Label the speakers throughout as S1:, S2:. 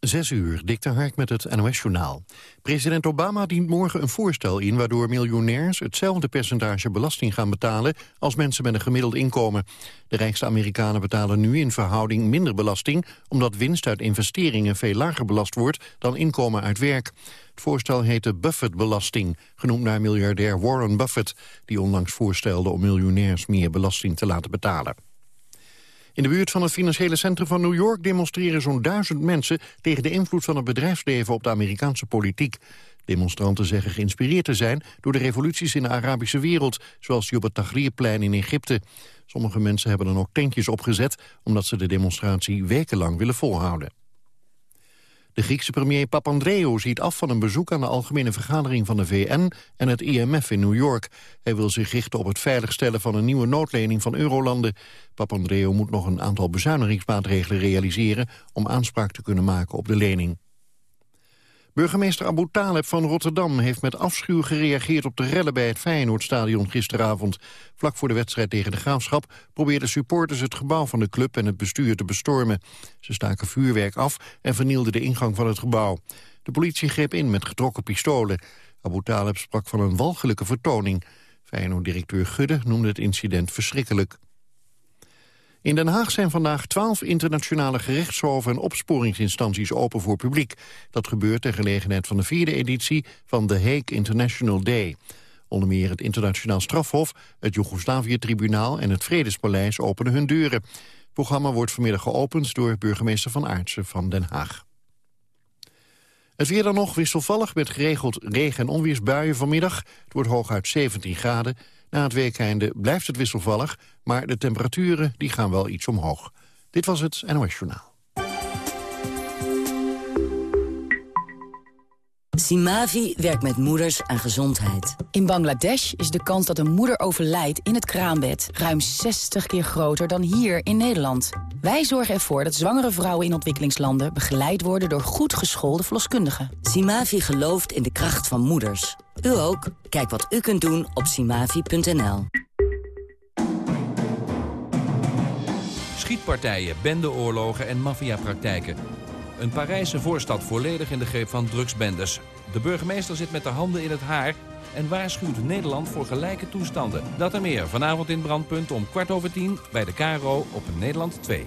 S1: Zes uur, Dick Hark met het NOS-journaal. President Obama dient morgen een voorstel in... waardoor miljonairs hetzelfde percentage belasting gaan betalen... als mensen met een gemiddeld inkomen. De rijkste Amerikanen betalen nu in verhouding minder belasting... omdat winst uit investeringen veel lager belast wordt... dan inkomen uit werk. Het voorstel heet de Buffett-belasting, genoemd naar miljardair Warren Buffett... die onlangs voorstelde om miljonairs meer belasting te laten betalen. In de buurt van het financiële centrum van New York demonstreren zo'n duizend mensen tegen de invloed van het bedrijfsleven op de Amerikaanse politiek. Demonstranten zeggen geïnspireerd te zijn door de revoluties in de Arabische wereld, zoals die op het Tahrirplein in Egypte. Sommige mensen hebben dan ook tentjes opgezet, omdat ze de demonstratie wekenlang willen volhouden. De Griekse premier Papandreou ziet af van een bezoek aan de algemene vergadering van de VN en het IMF in New York. Hij wil zich richten op het veiligstellen van een nieuwe noodlening van eurolanden. Papandreou moet nog een aantal bezuinigingsmaatregelen realiseren om aanspraak te kunnen maken op de lening. Burgemeester Abu Taleb van Rotterdam heeft met afschuw gereageerd op de rellen bij het Feyenoordstadion gisteravond. Vlak voor de wedstrijd tegen de Graafschap probeerden supporters het gebouw van de club en het bestuur te bestormen. Ze staken vuurwerk af en vernielden de ingang van het gebouw. De politie greep in met getrokken pistolen. Abu Taleb sprak van een walgelijke vertoning. Feyenoord-directeur Gudde noemde het incident verschrikkelijk. In Den Haag zijn vandaag twaalf internationale gerechtshoven en opsporingsinstanties open voor publiek. Dat gebeurt ter gelegenheid van de vierde editie van The Hague International Day. Onder meer het Internationaal Strafhof, het Joegoslavië-tribunaal en het Vredespaleis openen hun deuren. Het programma wordt vanmiddag geopend door burgemeester Van Aartsen van Den Haag. Het weer dan nog wisselvallig met geregeld regen- en onweersbuien vanmiddag. Het wordt hooguit 17 graden. Na het weekende blijft het wisselvallig, maar de temperaturen die gaan wel iets omhoog. Dit was het NOS Journaal.
S2: Simavi werkt met moeders aan gezondheid.
S3: In Bangladesh is de kans dat een moeder overlijdt in het kraambed... ruim 60 keer groter dan hier in Nederland. Wij zorgen ervoor dat zwangere vrouwen in ontwikkelingslanden... begeleid worden door goed geschoolde verloskundigen.
S2: Simavi gelooft in de kracht van moeders. U ook? Kijk wat u kunt doen op simavi.nl.
S4: Schietpartijen, bendeoorlogen en maffiapraktijken. Een Parijse voorstad volledig in de greep van drugsbendes. De burgemeester zit met de handen in het haar en waarschuwt Nederland voor gelijke toestanden. Dat en meer vanavond in Brandpunt om kwart over tien bij de KRO op Nederland 2.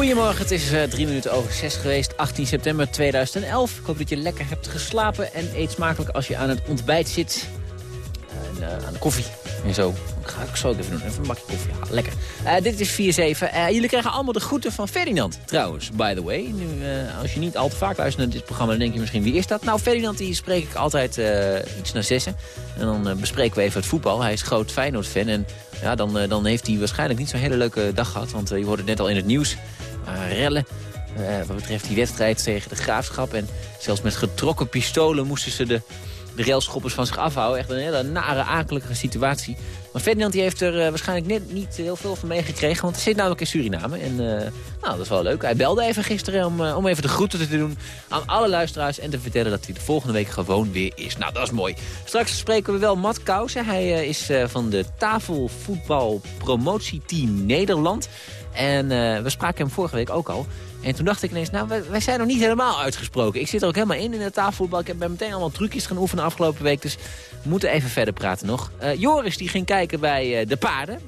S5: Goedemorgen, het is uh, drie minuten over zes geweest, 18 september 2011. Ik hoop dat je lekker hebt geslapen en eet smakelijk als je aan het ontbijt zit. En, uh, aan de koffie en zo. Ik ga ik zo even doen, even een bakje koffie halen. Lekker. Uh, dit is 4-7. jullie krijgen allemaal de groeten van Ferdinand, trouwens, by the way. Nu, als je niet al te vaak luistert naar dit programma, dan denk je misschien, wie is dat? Nou, Ferdinand, die spreek ik altijd iets naar zessen. En dan bespreken we even het voetbal. Hij is groot Feyenoord-fan en ja, dan, dan heeft hij waarschijnlijk niet zo'n hele leuke dag gehad. Want je hoorde het net al in het nieuws. Eh, rellen. Wat betreft die wedstrijd tegen de Graafschap. En zelfs met getrokken pistolen moesten ze de, de railschoppers van zich afhouden. Echt een hele nare, akelige situatie. Maar Ferdinand die heeft er uh, waarschijnlijk net niet heel veel van meegekregen. Want hij zit namelijk in Suriname. En uh, nou, dat is wel leuk. Hij belde even gisteren om, uh, om even de groeten te doen aan alle luisteraars. En te vertellen dat hij de volgende week gewoon weer is. Nou, dat is mooi. Straks spreken we wel Matt Kousen. Hij is van de tafelvoetbal promotieteam Nederland. En we spraken hem vorige week ook al. En toen dacht ik ineens, nou, wij, zijn nog niet helemaal uitgesproken. Ik zit er ook helemaal in, in de tafelvoetbal. Ik heb meteen allemaal trucjes gaan oefenen afgelopen week. Dus we moeten even verder praten nog. Uh, Joris die ging kijken bij uh, de paarden.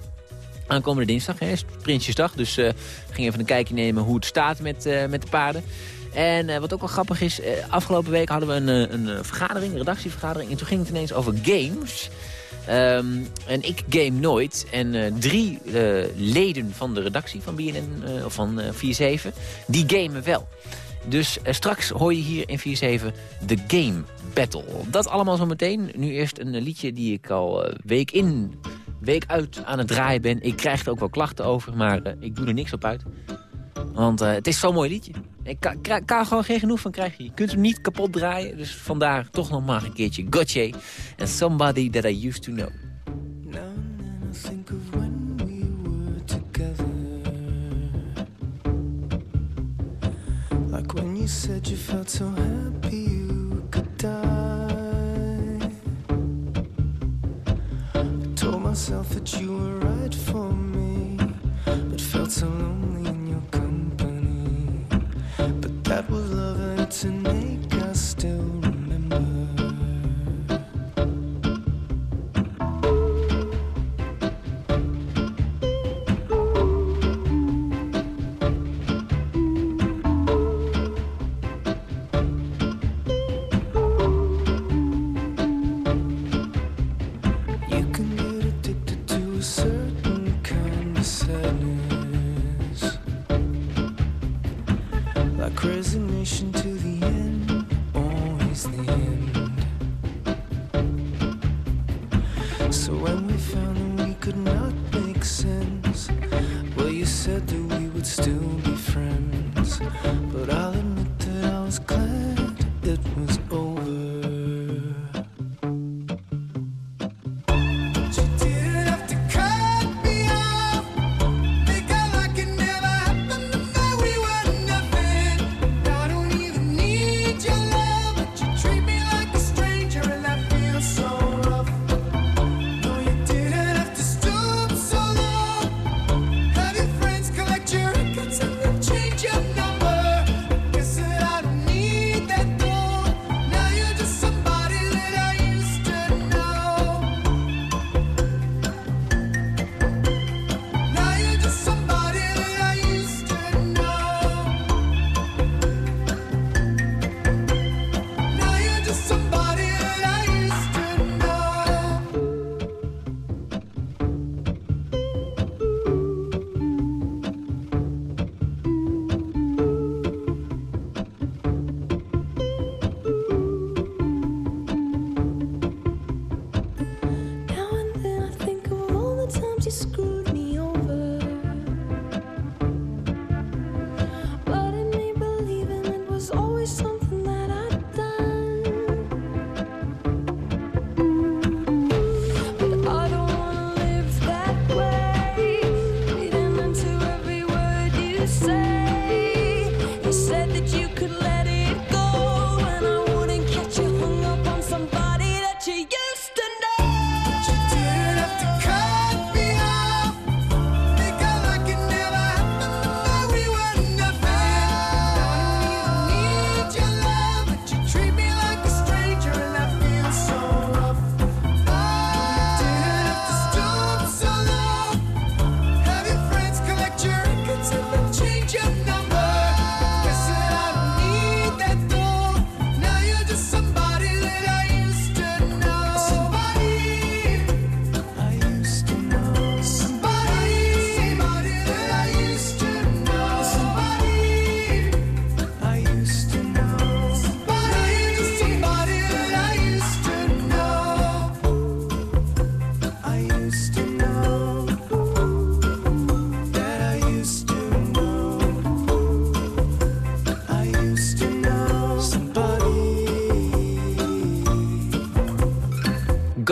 S5: Aankomende dinsdag, hè, Prinsjesdag. Dus ging even een kijkje nemen hoe het staat met, met de paarden. En wat ook wel grappig is, afgelopen week hadden we een, een vergadering, een redactievergadering. En toen ging het ineens over games. Ehm, en ik game nooit. En drie leden van de redactie van BNN, of van 4-7, die gamen wel. Dus straks hoor je hier in 4-7 de Game Battle. Dat allemaal zo meteen. Nu eerst een liedje die ik al week in week uit aan het draaien ben. Ik krijg er ook wel klachten over, maar uh, ik doe er niks op uit. Want uh, het is zo'n mooi liedje. Ik kan, kan, gewoon geen genoeg van krijgen. Je kunt hem niet kapot draaien. Dus vandaar toch nog maar een keertje Gotye. And Somebody That I Used To Know. Now and I think of we were together Like when you said you felt so happy you could die myself that you were right for me, but felt so lonely love,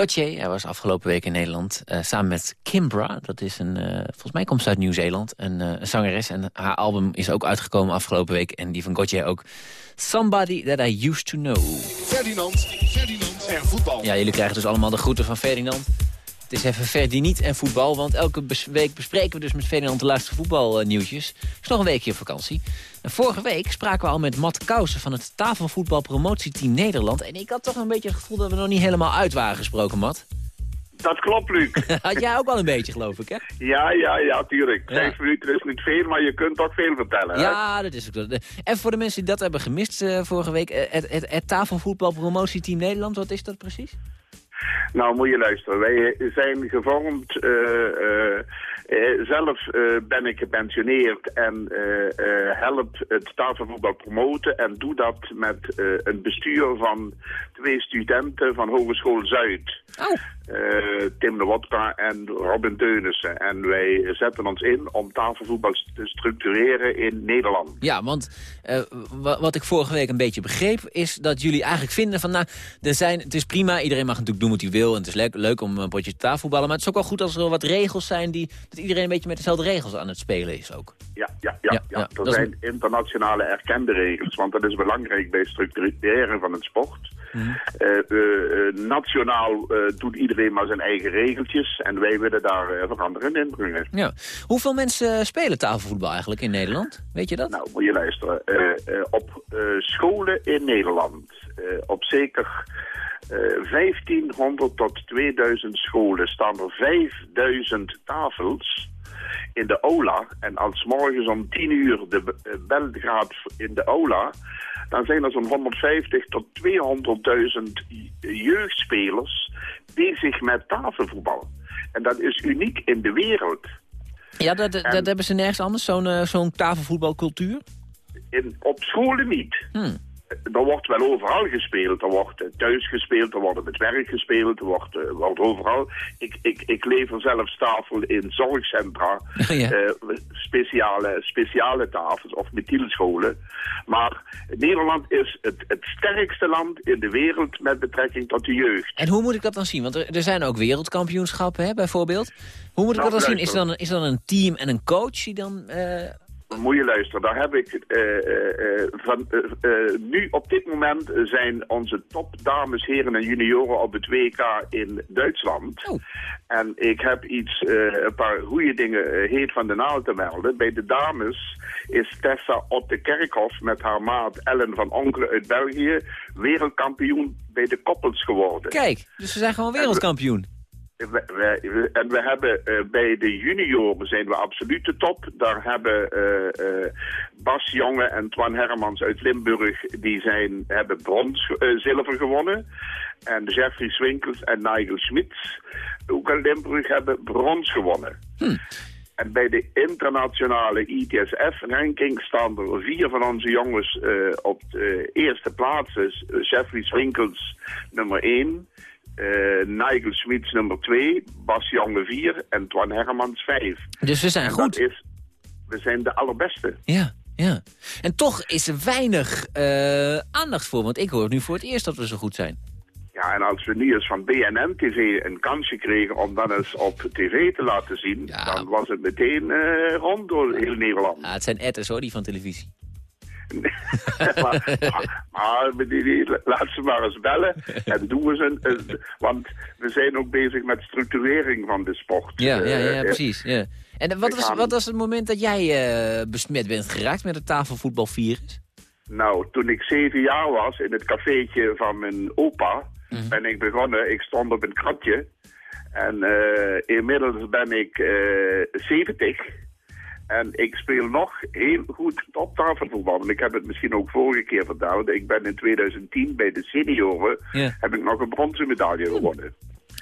S5: Gauthier, hij was afgelopen week in Nederland uh, samen met Kimbra. Dat is een, uh, volgens mij komt ze uit Nieuw-Zeeland, een, uh, een, zangeres. En haar album is ook uitgekomen afgelopen week. En die van Gauthier ook. Somebody That I Used To Know.
S6: Ferdinand, Ferdinand en voetbal.
S5: Ja, jullie krijgen dus allemaal de groeten van Ferdinand. Het is even Ferdinand en voetbal, want elke week bespreken we dus met Ferdinand de laatste voetbalnieuwtjes. Het is nog een weekje op vakantie. En vorige week spraken we al met Matt Kousen van het tafelvoetbalpromotieteam Nederland. En ik had toch een beetje het gevoel dat we nog niet helemaal uit waren gesproken, Matt.
S7: Dat klopt, Luc.
S5: Had jij ook wel een beetje, geloof ik, hè?
S7: Ja, ja, ja, tuurlijk. Vijf minuten is niet veel, maar je kunt toch veel vertellen, hè?
S5: Ja, dat is ook zo. En voor de mensen die dat hebben gemist uh, vorige week... het, het, het tafelvoetbal promotieteam Nederland, wat is dat precies?
S7: Nou, moet je luisteren. Wij zijn gevormd... Uh, uh, uh, zelf ben ik gepensioneerd en help het tafelvoetbal promoten... en doe dat met een bestuur van twee studenten van Hogeschool Zuid.
S5: Oh.
S7: Uh, Tim de Wodka en Robin Teunissen. En wij zetten ons in om tafelvoetbal te structureren in Nederland.
S5: Ja, want uh, wat ik vorige week een beetje begreep... is dat jullie eigenlijk vinden van... nou, er zijn, het is prima, iedereen mag natuurlijk doen wat hij wil... en het is leuk, leuk om een potje tafelvoetballen... maar het is ook wel goed als er wat regels zijn... Die, dat iedereen een beetje met dezelfde regels aan het spelen is ook.
S7: Ja, ja, ja. ja, ja. er zijn internationale erkende regels... want dat is belangrijk bij structureren van het sport... Mm -hmm. uh, nationaal doet iedereen maar zijn eigen regeltjes. En wij willen daar veranderen in brengen.
S5: Ja. Hoeveel mensen spelen tafelvoetbal eigenlijk in Nederland? Weet je dat?
S7: Nou, moet je luisteren. op scholen in Nederland, op zeker 1500 tot 2000 scholen, staan er 5000 tafels in de aula. En als morgens om 10 uur de bel gaat in de aula dan zijn er zo'n 150 tot 200.000 jeugdspelers bezig met tafelvoetbal. En dat is uniek in de wereld.
S5: Ja, dat, dat, dat hebben ze nergens anders, zo'n uh, zo'n tafelvoetbalcultuur?
S7: In, op scholen niet.
S5: Hmm
S7: er wordt wel overal gespeeld. Er wordt thuis gespeeld, er wordt op het werk gespeeld, er wordt, uh, wordt overal. Ik, ik, ik lever zelfs tafel in zorgcentra,
S5: ja.
S7: uh, speciale, speciale tafels of methylscholen. Maar Nederland is het, het sterkste land in de wereld met betrekking tot de jeugd.
S5: En hoe moet ik dat dan zien? Want er, er zijn ook wereldkampioenschappen, hè, bijvoorbeeld. Hoe moet ik
S7: Nou,
S5: dat dan zien? Is er dan, is er dan een team en een coach die dan... eh,
S7: Moet je luisteren, daar heb ik eh, eh, eh, van, nu op dit moment zijn onze top dames, heren en junioren op het WK in Duitsland.
S5: Oh.
S7: En ik heb iets, een paar goede dingen heet van de naald te melden. Bij de dames is Tessa Otte Kerkhoff met haar maat Ellen van Onkelen uit België wereldkampioen bij de koppels geworden.
S5: Kijk, dus ze zijn gewoon wereldkampioen.
S7: We- we- we- en we hebben eh, bij de junioren zijn we absoluut de top. Daar hebben eh, eh, Bas Jonge en Twan Hermans uit Limburg, die zijn, hebben brons, zilver gewonnen. En Jeffrey Swinkels en Nigel Schmitz, ook uit Limburg, hebben brons gewonnen. En bij de internationale ITSF-ranking staan er vier van onze jongens op de eerste plaats. Dus Jeffrey Swinkels nummer 1, Nigel Schmitz nummer 2, Bas Jonge 4 en Twan Hermans 5.
S5: Dus we zijn
S7: En
S5: goed.
S7: is, we zijn de allerbeste.
S5: Ja, ja. En toch is er weinig eh, aandacht voor. Want ik hoor nu voor het eerst dat we zo goed zijn.
S7: Ja, en als we nu eens van BNN-TV een kansje kregen om dat eens op tv te laten zien...
S5: Ja.
S7: dan was het meteen eh, rond door heel Nederland.
S5: Ah, het zijn etters hoor, die van televisie.
S7: Maar, maar, maar laat ze maar eens bellen en doen we ze. een- want we zijn ook bezig met structurering van de sport.
S5: Ja, ja, ja,
S7: Eh,
S5: precies. Ja. En wat was, wat was het moment dat jij eh, besmet bent geraakt met het tafelvoetbalvirus?
S7: Nou, toen ik zeven jaar was in het cafeetje van mijn opa,
S5: Mhm.
S7: ben ik begonnen. Ik stond op een kratje. En eh, inmiddels ben ik eh 70. En ik speel nog heel goed op tafelvoetbal. Want ik heb het misschien ook vorige keer verteld. Ik ben in 2010 bij de senioren,
S5: Ja.
S7: heb ik nog een bronzen medaille gewonnen.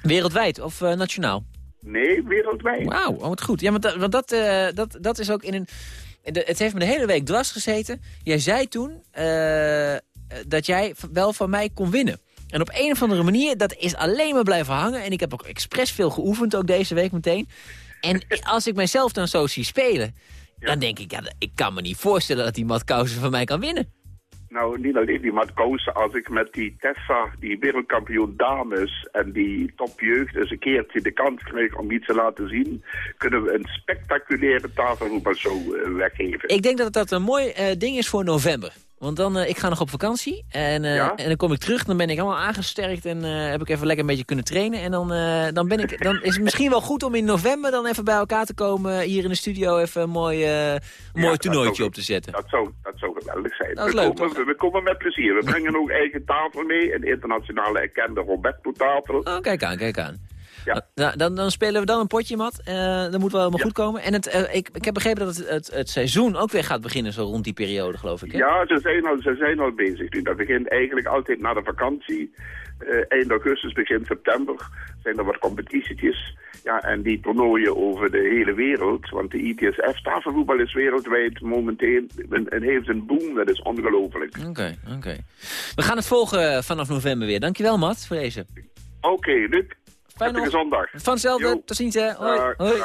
S5: Wereldwijd of eh, nationaal?
S7: Nee, wereldwijd.
S5: Wauw, oh, wat goed. Ja, want, dat, want dat, eh, dat, dat is ook in een... het heeft me de hele week dwars gezeten. Jij zei toen eh, dat jij wel van mij kon winnen. En op een of andere manier, dat is alleen maar blijven hangen. En ik heb ook expres veel geoefend, ook deze week meteen. En als ik mijzelf dan zo zie spelen... dan denk ik, ja, ik kan me niet voorstellen dat die Matt Kousen van mij kan winnen.
S7: Nou, niet alleen die Matkousen. Als ik met die Tessa, die wereldkampioen dames en die topjeugd eens een keertje de kans krijg om iets te laten zien, kunnen we een spectaculaire tafelvoetbalshow eh, weggeven.
S5: Ik denk dat dat een mooi eh, ding is voor november. Want dan, eh, ik ga nog op vakantie en, eh,
S7: Ja?
S5: en dan kom ik terug. Dan ben ik allemaal aangesterkt en eh, heb ik even lekker een beetje kunnen trainen. En dan, dan, ben ik, dan is het misschien wel goed om in november dan even bij elkaar te komen. Hier in de studio even een mooi, een mooi toernooitje
S7: zou-
S5: op te zetten.
S7: Dat zou, dat zou geweldig zijn.
S5: Dat is
S7: we,
S5: leuk,
S7: komen, we komen met plezier. We brengen ook eigen tafel mee, een internationale erkende Roberto tafel.
S5: Oh, kijk aan, kijk aan.
S7: Ja.
S8: Nou, dan, dan spelen we dan een potje, Mat. Uh, dat moet wel helemaal goed komen. En het, uh, ik, ik heb begrepen dat het, het, het, seizoen ook weer gaat beginnen zo rond die periode, geloof ik. Hè?
S7: Ja, ze zijn, al, ze zijn al bezig nu. Dat begint eigenlijk altijd na de vakantie. Uh, eind augustus, begin september zijn er wat competitietjes. Ja, en die toernooien over de hele wereld. Want de ITSF, tafelvoetbal is wereldwijd momenteel en heeft een boom. Dat is ongelooflijk.
S8: Oké, oké. We gaan het volgen vanaf november weer. Dankjewel, Matt, voor deze.
S7: Oké, okay, Luc.
S8: Fijne
S7: zondag.
S8: Vanzelfde. Tot ziens, hè. Hoi. Hoi.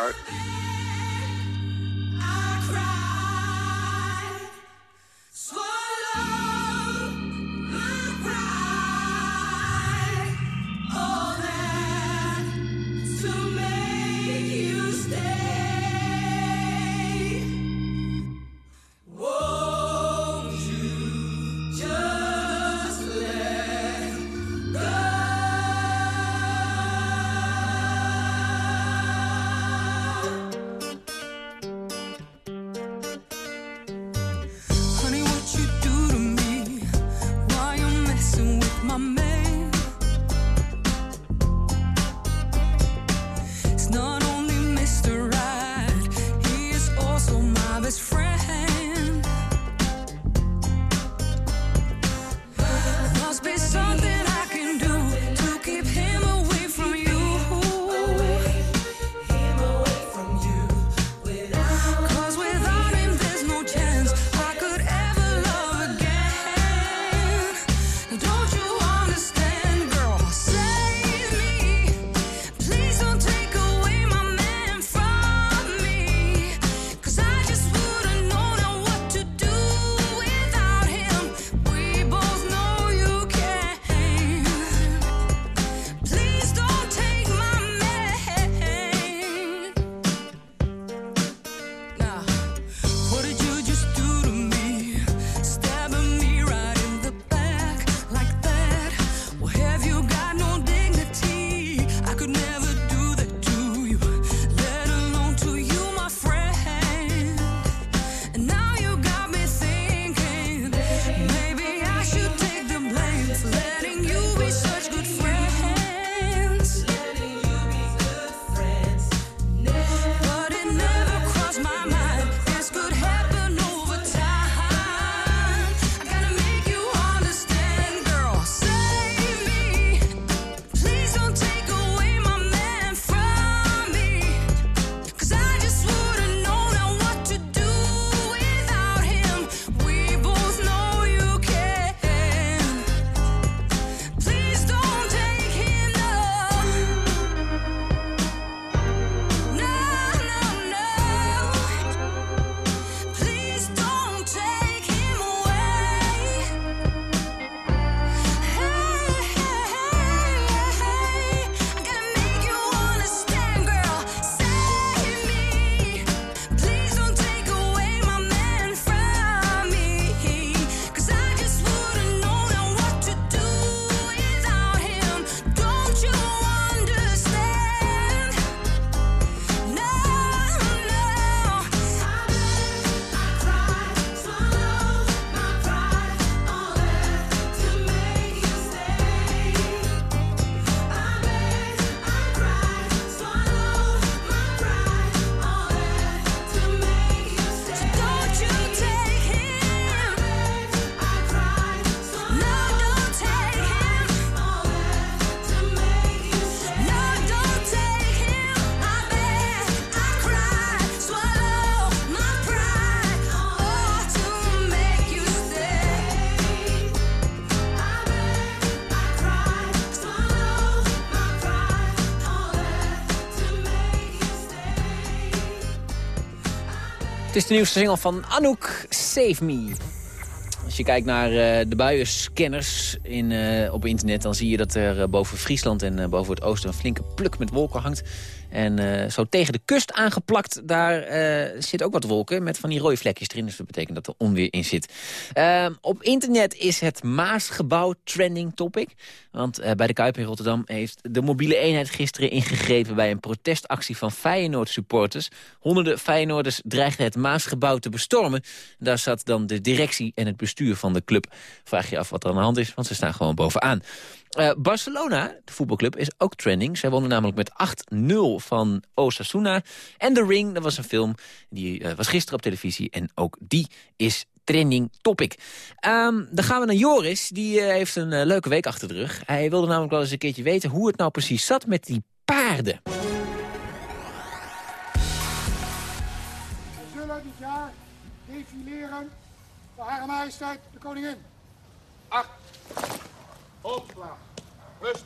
S8: Het is de nieuwste single van Anouk, Save Me. Als je kijkt naar uh, de buienscanners in, uh, op internet... dan zie je dat er uh, boven Friesland en boven het oosten... een flinke pluk met wolken hangt. En uh, zo tegen de kust aangeplakt, daar uh, zit ook wat wolken met van die rode vlekjes erin. Dus dat betekent dat er onweer in zit. Uh, op internet is het Maasgebouw trending topic. Want eh, bij de Kuip in Rotterdam heeft de mobiele eenheid gisteren ingegrepen... bij een protestactie van Feyenoord-supporters. Honderden Feyenoorders dreigden het Maasgebouw te bestormen. Daar zat dan de directie en het bestuur van de club. Vraag je af wat er aan de hand is, want ze staan gewoon bovenaan.
S5: Uh, Barcelona, de voetbalclub, is ook trending. Zij wonnen namelijk met 8-0 van Osasuna. En The Ring, dat was een film, die uh, was gisteren op televisie. En ook die is trending topic. Um, dan gaan we naar Joris. Die uh, heeft een leuke week achter de rug. Hij wilde namelijk wel eens een keertje weten hoe het nou precies zat met die paarden.
S9: We zullen dit jaar defileren voor Hare Majesteit de Koningin.
S6: Acht. Rust.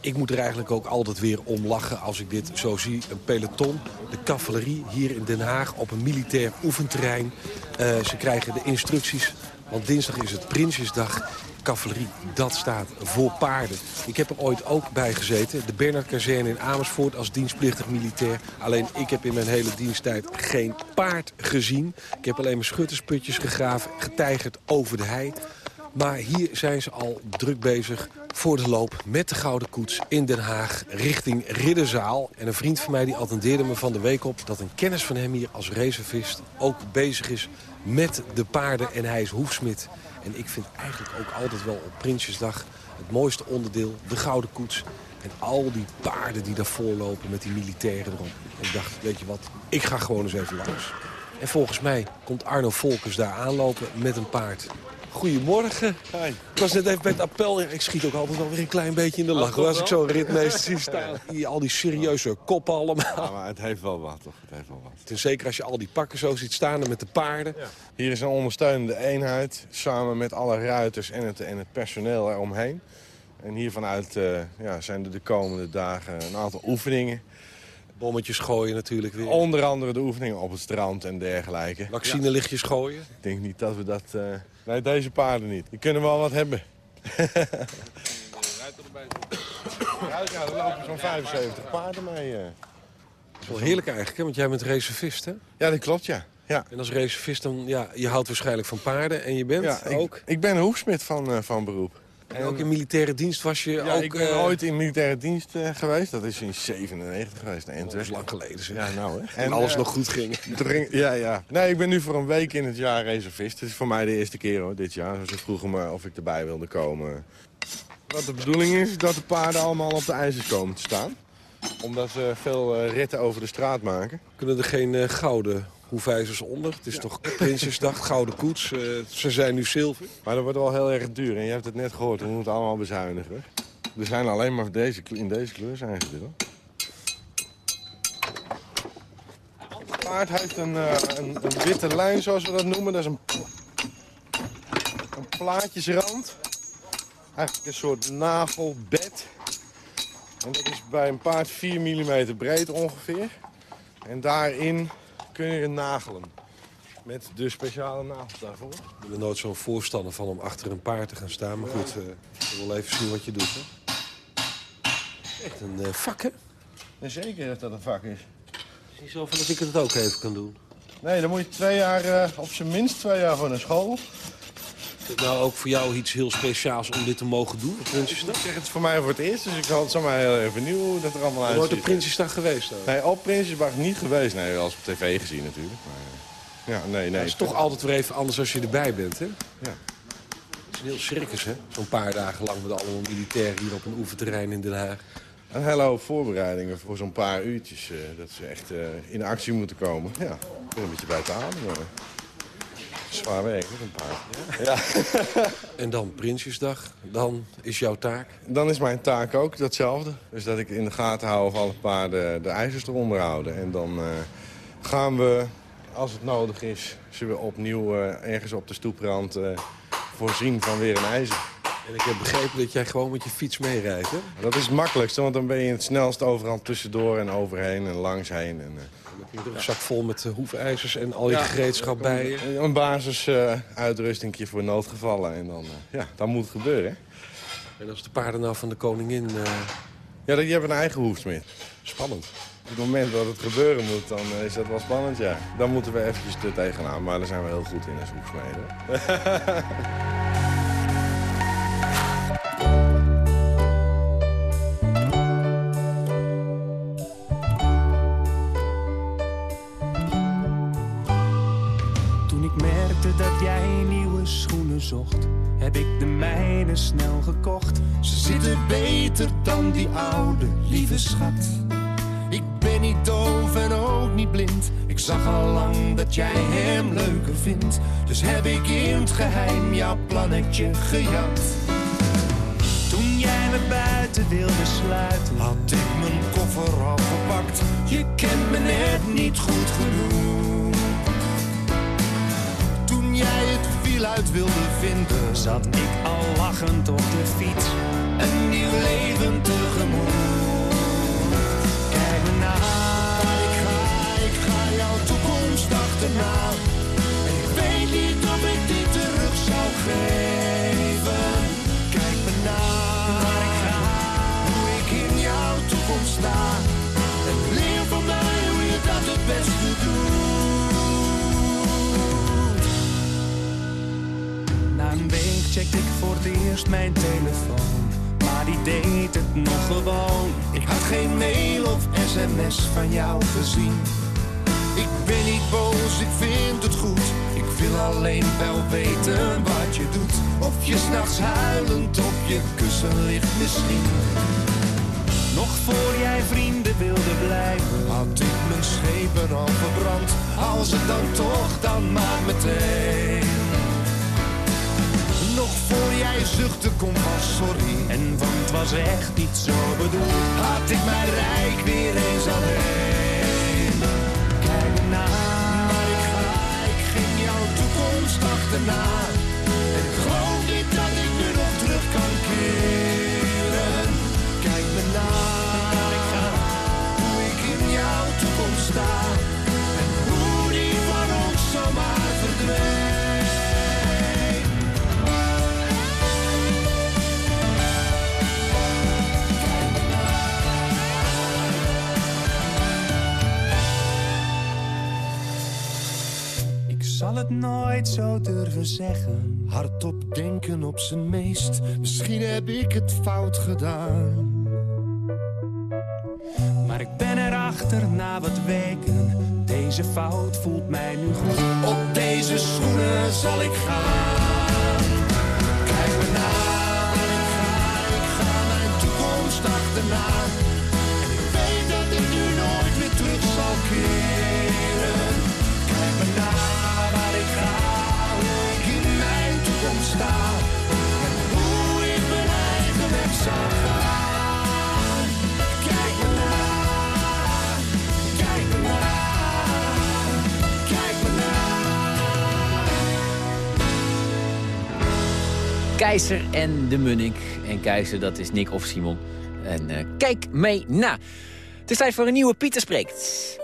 S10: Ik moet er eigenlijk ook altijd weer om lachen als ik dit zo zie. Een peloton, de cavalerie hier in Den Haag op een militair oefenterrein. Uh, ze krijgen de instructies, want dinsdag is het Prinsjesdag. Cavalerie, dat staat voor paarden. Ik heb er ooit ook bij gezeten. De Bernard-kazerne in Amersfoort als dienstplichtig militair. Alleen ik heb in mijn hele diensttijd geen paard gezien. Ik heb alleen maar schuttersputjes gegraven, getijgerd over de hei. Maar hier zijn ze al druk bezig voor de loop met de Gouden Koets in Den Haag richting Ridderzaal. En een vriend van mij die attendeerde me van de week op dat een kennis van hem hier als reservist ook bezig is met de paarden en hij is hoefsmid. En ik vind eigenlijk ook altijd wel op Prinsjesdag het mooiste onderdeel, de Gouden Koets. En al die paarden die daarvoor lopen met die militairen erop. En ik dacht, weet je wat, ik ga gewoon eens even langs. En volgens mij komt Arno Volkers daar aanlopen met een paard. Goedemorgen.
S11: Hi.
S10: Ik was net even bij het appel. Ik schiet ook altijd wel weer een klein beetje in de lach. als ik zo'n ritmeester zie staan. Al die serieuze koppen allemaal.
S11: Ja, maar het heeft wel wat, toch? Het heeft wel wat.
S10: En zeker als je al die pakken zo ziet staan met de paarden. Ja.
S11: Hier is een ondersteunende eenheid. Samen met alle ruiters en het, en het personeel eromheen. En hier vanuit uh, ja, zijn er de komende dagen een aantal oefeningen.
S10: Bommetjes gooien natuurlijk weer.
S11: Onder andere de oefeningen op het strand en dergelijke.
S10: Vaccinelichtjes gooien?
S11: Ik denk niet dat we dat... Uh... Nee, deze paarden niet. Die kunnen wel wat hebben. ja, er lopen zo'n 75 paarden mee. Uh.
S10: Dat is wel heerlijk eigenlijk, hè? want jij bent reservist, hè?
S11: Ja, dat klopt, ja. ja.
S10: En als reservist, dan, ja, je houdt waarschijnlijk van paarden en je bent
S11: ja,
S10: ook...
S11: Ik, ik ben een hoefsmid van, uh, van beroep.
S10: En ook in militaire dienst was je
S11: ja,
S10: ook...
S11: ik ben uh... ooit in militaire dienst uh, geweest. Dat is in 97 geweest.
S10: Nee, dat is lang geleden. Zeg.
S11: Ja, nou hè.
S10: En, en alles uh, nog goed ging.
S11: ja, ja. Nee, ik ben nu voor een week in het jaar reservist. Het is voor mij de eerste keer hoor, dit jaar. Ze vroegen me of ik erbij wilde komen. Wat de bedoeling is, dat de paarden allemaal op de ijzers komen te staan. Omdat ze veel ritten over de straat maken.
S10: Kunnen er geen gouden hoefijzers onder. Het is ja. toch Prinsjesdag, Gouden Koets. Uh, ze zijn nu zilver.
S11: Maar dat wordt wel heel erg duur. En je hebt het net gehoord, we moeten allemaal bezuinigen. Er zijn alleen maar deze, in deze kleur zijn ze er. Paard heeft een, uh, een, een, witte lijn, zoals we dat noemen. Dat is een, een plaatjesrand. Eigenlijk een soort navelbed. En dat is bij een paard 4 mm breed ongeveer. En daarin kun je nagelen. Met de speciale nagels daarvoor.
S10: Ik ben er nooit zo'n voorstander van om achter een paard te gaan staan. Maar goed, uh, ik wil even zien wat je doet. Hè? Echt een uh, vak, hè?
S11: Ja, zeker dat dat een vak is.
S10: Het is niet zo van dat ik het ook even kan doen.
S11: Nee, dan moet je twee jaar, uh, op zijn minst twee jaar voor een school.
S10: Is het nou ook voor jou iets heel speciaals om dit te mogen doen, Prinsjesdag?
S11: Ik zeg het voor mij voor het eerst, dus ik zal het zomaar heel even nieuw hoe dat er allemaal uitziet.
S10: Wordt op Prinsjesdag geweest? Dan?
S11: Nee, op Prinsjesdag niet geweest. Nee, wel eens op tv gezien natuurlijk. Maar, ja, nee, nee.
S10: Het is toch altijd weer even anders als je erbij bent, hè?
S11: Ja.
S10: Het is een heel circus, hè? Zo'n paar dagen lang met allemaal militairen hier op een oefenterrein in Den Haag.
S11: Een hele hoop voorbereidingen voor zo'n paar uurtjes. Uh, dat ze echt uh, in actie moeten komen. Ja, ik ben een beetje buiten adem. Zwaar werk, een paard. Ja.
S10: en dan Prinsjesdag, dan is jouw taak?
S11: Dan is mijn taak ook datzelfde. Dus dat ik in de gaten hou of alle paarden de ijzers eronder houden. En dan uh, gaan we, als het nodig is, ze weer opnieuw uh, ergens op de stoeprand uh, voorzien van weer een ijzer.
S10: En ik heb begrepen dat jij gewoon met je fiets meerijdt, hè?
S11: Dat is het makkelijkste, want dan ben je het snelst overal tussendoor en overheen en langs heen. En,
S10: je rugzak vol met uh, hoefijzers en al je ja, gereedschap bij je.
S11: Een basisuitrusting uh, voor noodgevallen. En dan, uh, ja, dat moet gebeuren.
S10: En als de paarden nou van de koningin...
S11: Ja, die hebben een eigen hoefsmid.
S10: Spannend.
S11: Op het moment dat het gebeuren moet, dan is dat wel spannend, ja. Dan moeten we eventjes er tegenaan. Maar daar zijn we heel goed in als hoefsmeden.
S12: dan die oude, lieve schat. Ik ben niet doof en ook niet blind. Ik zag al lang dat jij hem leuker vindt. Dus heb ik in het geheim jouw plannetje gejat. Toen jij me buiten wilde sluiten, had ik mijn koffer al gepakt. Je kent me net niet goed genoeg. Toen jij het wiel uit wilde vinden, zat ik al lachend op de fiets. Een nieuw leven tegemoet. Kijk me na, ik ga, ik ga jouw toekomst achterna. En ik weet niet of ik die terug zou geven. Kijk me na, ik ga, hoe ik in jouw toekomst sta. En leer van mij hoe je dat het beste doet. Na een week checkte ik voor het eerst mijn telefoon. Deed het nog gewoon. Ik had geen mail of sms van jou gezien. Ik ben niet boos, ik vind het goed. Ik wil alleen wel weten wat je doet. Of je s'nachts huilend op je kussen ligt misschien. Nog voor jij vrienden wilde blijven, had ik mijn schepen al verbrand. Als het dan toch, dan maar meteen. Voor jij zuchtte kon van sorry. En want het was echt niet zo bedoeld. Had ik mijn rijk weer eens alleen. Kijk naar waar ik ga Ik ging jouw toekomst achterna het nooit zo durven zeggen. Hardop denken op zijn meest. Misschien heb ik het fout gedaan. Maar ik ben erachter na wat weken. Deze fout voelt mij nu goed. Op deze schoenen zal ik gaan.
S5: Keizer en de Munnik. En Keizer, dat is Nick of Simon. En eh, kijk mee na. Het is tijd voor een nieuwe Pieter Spreekt.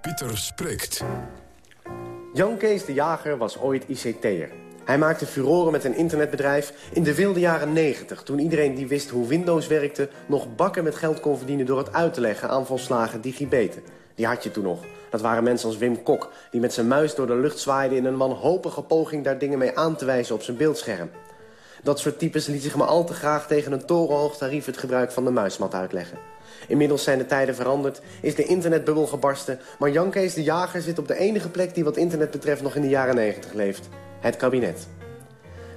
S13: Pieter spreekt.
S14: Jan Kees de Jager was ooit ICT'er. Hij maakte furoren met een internetbedrijf in de wilde jaren 90... toen iedereen die wist hoe Windows werkte... nog bakken met geld kon verdienen door het uit te leggen aan volslagen digibeten. Die had je toen nog. Dat waren mensen als Wim Kok... die met zijn muis door de lucht zwaaide in een wanhopige poging... daar dingen mee aan te wijzen op zijn beeldscherm. Dat soort types liet zich maar al te graag tegen een torenhoog tarief... het gebruik van de muismat uitleggen. Inmiddels zijn de tijden veranderd, is de internetbubbel gebarsten... maar Jan Kees de Jager zit op de enige plek die wat internet betreft nog in de jaren 90 leeft. Het kabinet.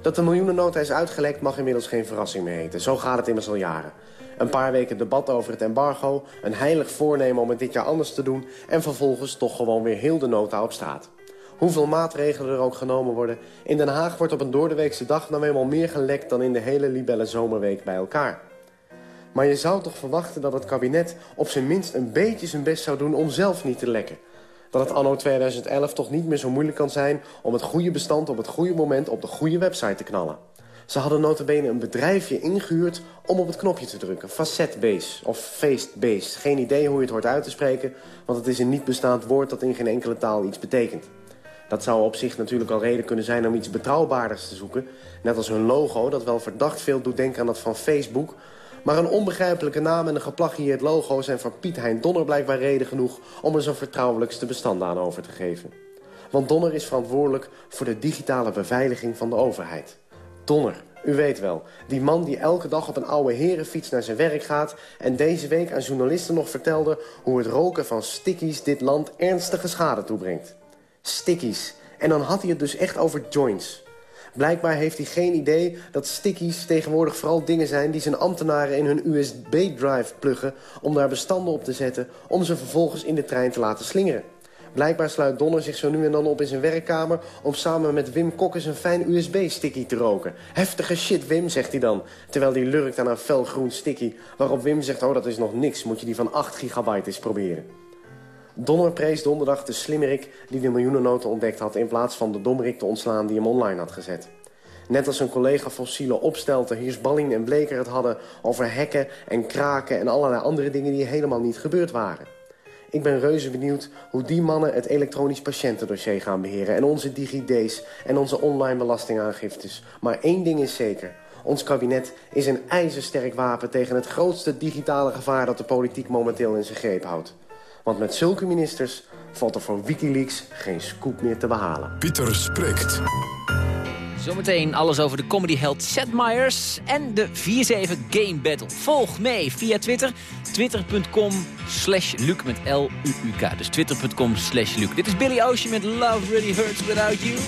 S14: Dat de miljoenennota is uitgelekt mag inmiddels geen verrassing meer heten. Zo gaat het immers al jaren. Een paar weken debat over het embargo, een heilig voornemen om het dit jaar anders te doen... en vervolgens toch gewoon weer heel de nota op straat. Hoeveel maatregelen er ook genomen worden... in Den Haag wordt op een doordeweekse dag nou eenmaal meer gelekt... dan in de hele libelle zomerweek bij elkaar. Maar je zou toch verwachten dat het kabinet op zijn minst een beetje zijn best zou doen om zelf niet te lekken. Dat het anno 2011 toch niet meer zo moeilijk kan zijn om het goede bestand op het goede moment op de goede website te knallen. Ze hadden notabene een bedrijfje ingehuurd om op het knopje te drukken. Facetbase of Facebase. Geen idee hoe je het hoort uit te spreken, want het is een niet bestaand woord dat in geen enkele taal iets betekent. Dat zou op zich natuurlijk al reden kunnen zijn om iets betrouwbaarders te zoeken. Net als hun logo, dat wel verdacht veel doet denken aan dat van Facebook... Maar een onbegrijpelijke naam en een geplagieerd logo... zijn voor Piet Hein Donner blijkbaar reden genoeg... om er zijn vertrouwelijkste bestanden aan over te geven. Want Donner is verantwoordelijk voor de digitale beveiliging van de overheid. Donner, u weet wel, die man die elke dag op een oude herenfiets naar zijn werk gaat... en deze week aan journalisten nog vertelde... hoe het roken van stickies dit land ernstige schade toebrengt. Stickies, En dan had hij het dus echt over joints. Blijkbaar heeft hij geen idee dat stickies tegenwoordig vooral dingen zijn... die zijn ambtenaren in hun USB-drive pluggen om daar bestanden op te zetten... om ze vervolgens in de trein te laten slingeren. Blijkbaar sluit Donner zich zo nu en dan op in zijn werkkamer... om samen met Wim Kokkes een fijn USB-sticky te roken. Heftige shit, Wim, zegt hij dan. Terwijl hij lurkt aan een felgroen sticky. Waarop Wim zegt, oh, dat is nog niks. Moet je die van 8 gigabyte eens proberen. Donner prees donderdag de slimmerik die de miljoenennoten ontdekt had... in plaats van de dommerik te ontslaan die hem online had gezet. Net als een collega fossiele opstelten, Hiers Balling en Bleker het hadden... over hekken en kraken en allerlei andere dingen die helemaal niet gebeurd waren. Ik ben reuze benieuwd hoe die mannen het elektronisch patiëntendossier gaan beheren... en onze DigiD's en onze online belastingaangiftes. Maar één ding is zeker. Ons kabinet is een ijzersterk wapen tegen het grootste digitale gevaar... dat de politiek momenteel in zijn greep houdt. Want met zulke ministers valt er voor Wikileaks geen scoop meer te behalen.
S15: Pieter spreekt.
S13: Zometeen alles over de comedyheld Seth Meyers en de 4-7 Game Battle. Volg mee via Twitter. Twitter.com slash Luc met L-U-U-K. Dus twitter.com slash Luc. Dit is Billy Ocean met Love Really Hurts Without You.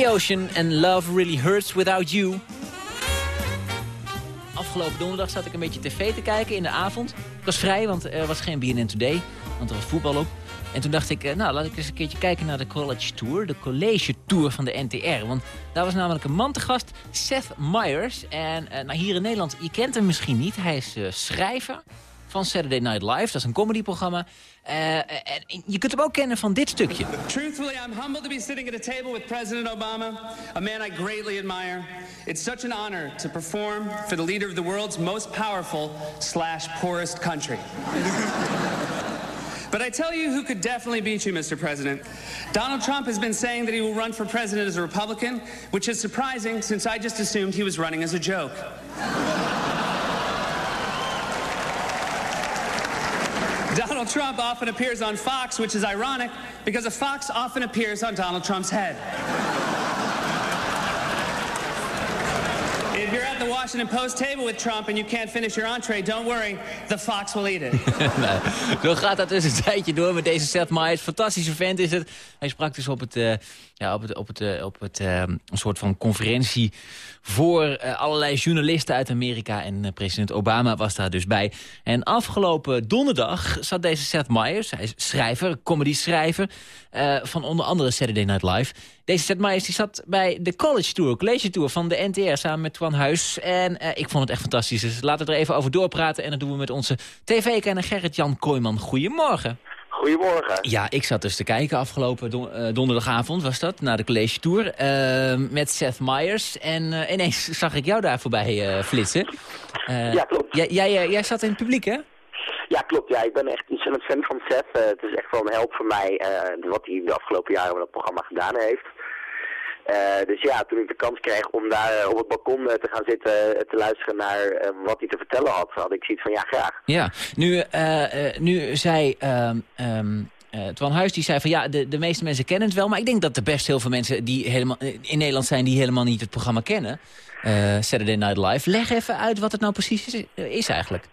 S13: Billy Ocean en Love Really Hurts Without You. Afgelopen donderdag zat ik een beetje tv te kijken in de avond. Ik was vrij, want er was geen BNN Today, want er was voetbal op. En toen dacht ik, eh, nou, laat ik eens een keertje kijken naar de College Tour. De College Tour van de NTR. Want daar was namelijk een man te gast, Seth Meyers. En uh, nou, hier in Nederland, je kent hem misschien niet. Hij is uh, schrijver van Saturday Night Live. Dat is een comedyprogramma. Uh, en je kunt hem ook kennen van dit stukje.
S16: Truthfully, I'm humbled to be sitting at a table with President Obama, a man I greatly admire. It's such an honor to perform for the leader of the world's most powerful slash poorest country. But I tell you who could definitely beat you, Mr. President. Donald Trump has been saying that he will run for president as a Republican, which is surprising since I just assumed he was running as a joke. Donald Trump often appears on Fox, which is ironic because a fox often appears on Donald Trump's head. if you're at the Washington Post table with Trump and you can't finish your entree, don't worry, the fox will eat it.
S5: nou, zo gaat dat dus een tijdje door met deze Seth Meyers. Fantastische vent is het. Hij sprak dus op het, uh, ja, op het, op het, uh, op het uh, een soort van conferentie voor allerlei journalisten uit Amerika. En president Obama was daar dus bij. En afgelopen donderdag zat deze Seth Meyers, hij is schrijver, comedy schrijver, van onder andere Saturday Night Live. Deze Seth Meyers die zat bij de college tour, college tour van de NTR samen met Twan Huis. En ik vond het echt fantastisch. Dus laten we er even over doorpraten. En dat doen we met onze tv-kenner Gerrit-Jan Kooijman. Goedemorgen.
S17: Goedemorgen.
S5: Ja, ik zat dus te kijken afgelopen don uh, donderdagavond, was dat, naar de College Tour, uh, met Seth Meyers. En uh, ineens zag ik jou daar voorbij flitsen.
S17: ja, klopt.
S5: Jij, jij zat in het publiek, hè?
S17: Ja, klopt. Ja, ik ben echt een fan van Seth. het is echt wel een help voor mij wat hij de afgelopen jaren met dat programma gedaan heeft. Uh, dus ja, toen ik de kans kreeg om daar uh, op het balkon uh, te gaan zitten te luisteren naar wat hij te vertellen had, had ik zoiets van ja, graag.
S5: Ja, nu, nu zei um, Twan Huis, die zei van ja, de, de meeste mensen kennen het wel, maar ik denk dat er best heel veel mensen die helemaal, in Nederland zijn die helemaal niet het programma kennen. Saturday Night Live. Leg even uit wat het nou precies is eigenlijk.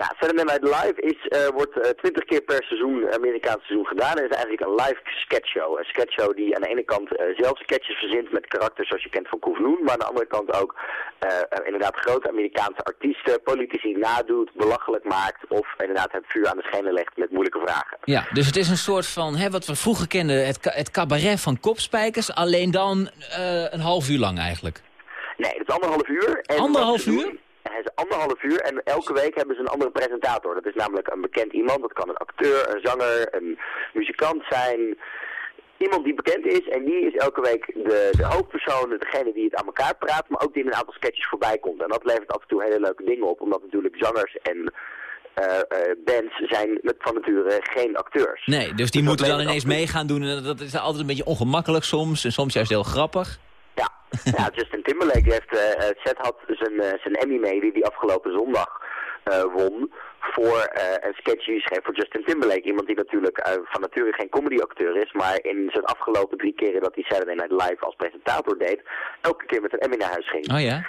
S17: Ja, Saturday Night Live is, uh, wordt eh, twintig keer per seizoen, Amerikaans seizoen gedaan. En is eigenlijk een live sketchshow. Een sketchshow die aan de ene kant uh, zelf sketches verzint met karakters zoals je kent van Koef Noen. Maar aan de andere kant ook inderdaad grote Amerikaanse artiesten, politici nadoet, belachelijk maakt. Of inderdaad het vuur aan de schenen legt met moeilijke vragen.
S5: Ja, dus het is een soort van, hè, wat we vroeger kenden, het, het cabaret van kopspijkers. Alleen dan een half uur lang eigenlijk.
S17: Nee, het is anderhalf uur.
S5: En anderhalf uur?
S17: Hij is anderhalf uur en elke week hebben ze een andere presentator. Dat is namelijk een bekend iemand. Dat kan een acteur, een zanger, een muzikant zijn. Iemand die bekend is en die is elke week de, de hoofdpersoon, degene die het aan elkaar praat, maar ook die in een aantal sketches voorbij komt. En dat levert af en toe hele leuke dingen op, omdat natuurlijk zangers en uh, uh, bands zijn met van nature geen acteurs.
S5: Nee, dus die dus moeten dan ineens meegaan doen en dat is altijd een beetje ongemakkelijk soms en soms juist heel grappig.
S17: ja, Justin Timberlake heeft, uh, Seth had zijn, uh, zijn Emmy mee die hij afgelopen zondag uh, won voor een sketch die schreef voor Justin Timberlake. Iemand die natuurlijk van nature geen comedyacteur is, maar in zijn afgelopen drie keren dat hij Saturday Night Live als presentator deed, elke keer met een Emmy naar huis ging.
S5: Oh ja?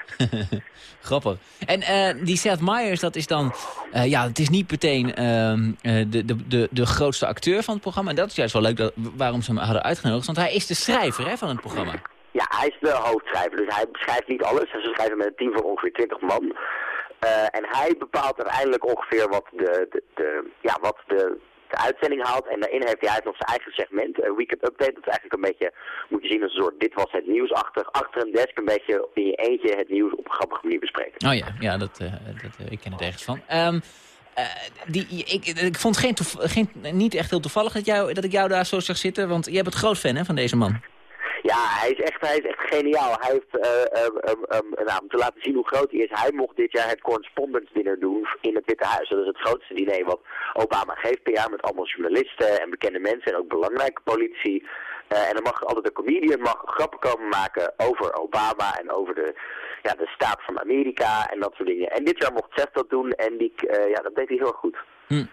S5: Grappig. En die Seth Meyers, dat is dan, ja, het is niet meteen ehm, de, de, de, de grootste acteur van het programma. En dat is juist wel leuk dat, waarom ze hem hadden uitgenodigd, want hij is de schrijver hè, van het programma.
S17: Ja, hij is de hoofdschrijver, dus hij beschrijft niet alles. Ze schrijven met een team van ongeveer 20 man. Uh, en hij bepaalt uiteindelijk ongeveer wat de, de, de ja, wat de, de uitzending haalt. En daarin heeft hij nog zijn eigen segment, uh, Weekend Update. Dat is eigenlijk een beetje, moet je zien als een soort, dit was het nieuws achter, een desk. Een beetje in je eentje het nieuws op een grappige manier bespreken.
S5: Oh ja, ja dat, uh, dat, ik ken het ergens van. Um, die, ik, ik vond geen, geen, niet echt heel toevallig dat, jou, dat ik jou daar zo zag zitten, want jij bent groot fan hè, van deze man.
S17: Ja, hij is echt, hij is echt geniaal. Hij heeft, uh, om te laten zien hoe groot hij is, hij mocht dit jaar het Correspondence Dinner doen in het Witte Huis. Dat is het grootste diner wat Obama geeft per jaar met allemaal journalisten en bekende mensen en ook belangrijke politici. Uh, en dan mag altijd een comedian mag grappen komen maken over Obama en over de, ja, de staat van Amerika en dat soort dingen. En dit jaar mocht Seth dat doen en die, uh, ja, dat deed hij heel goed.
S5: Hm.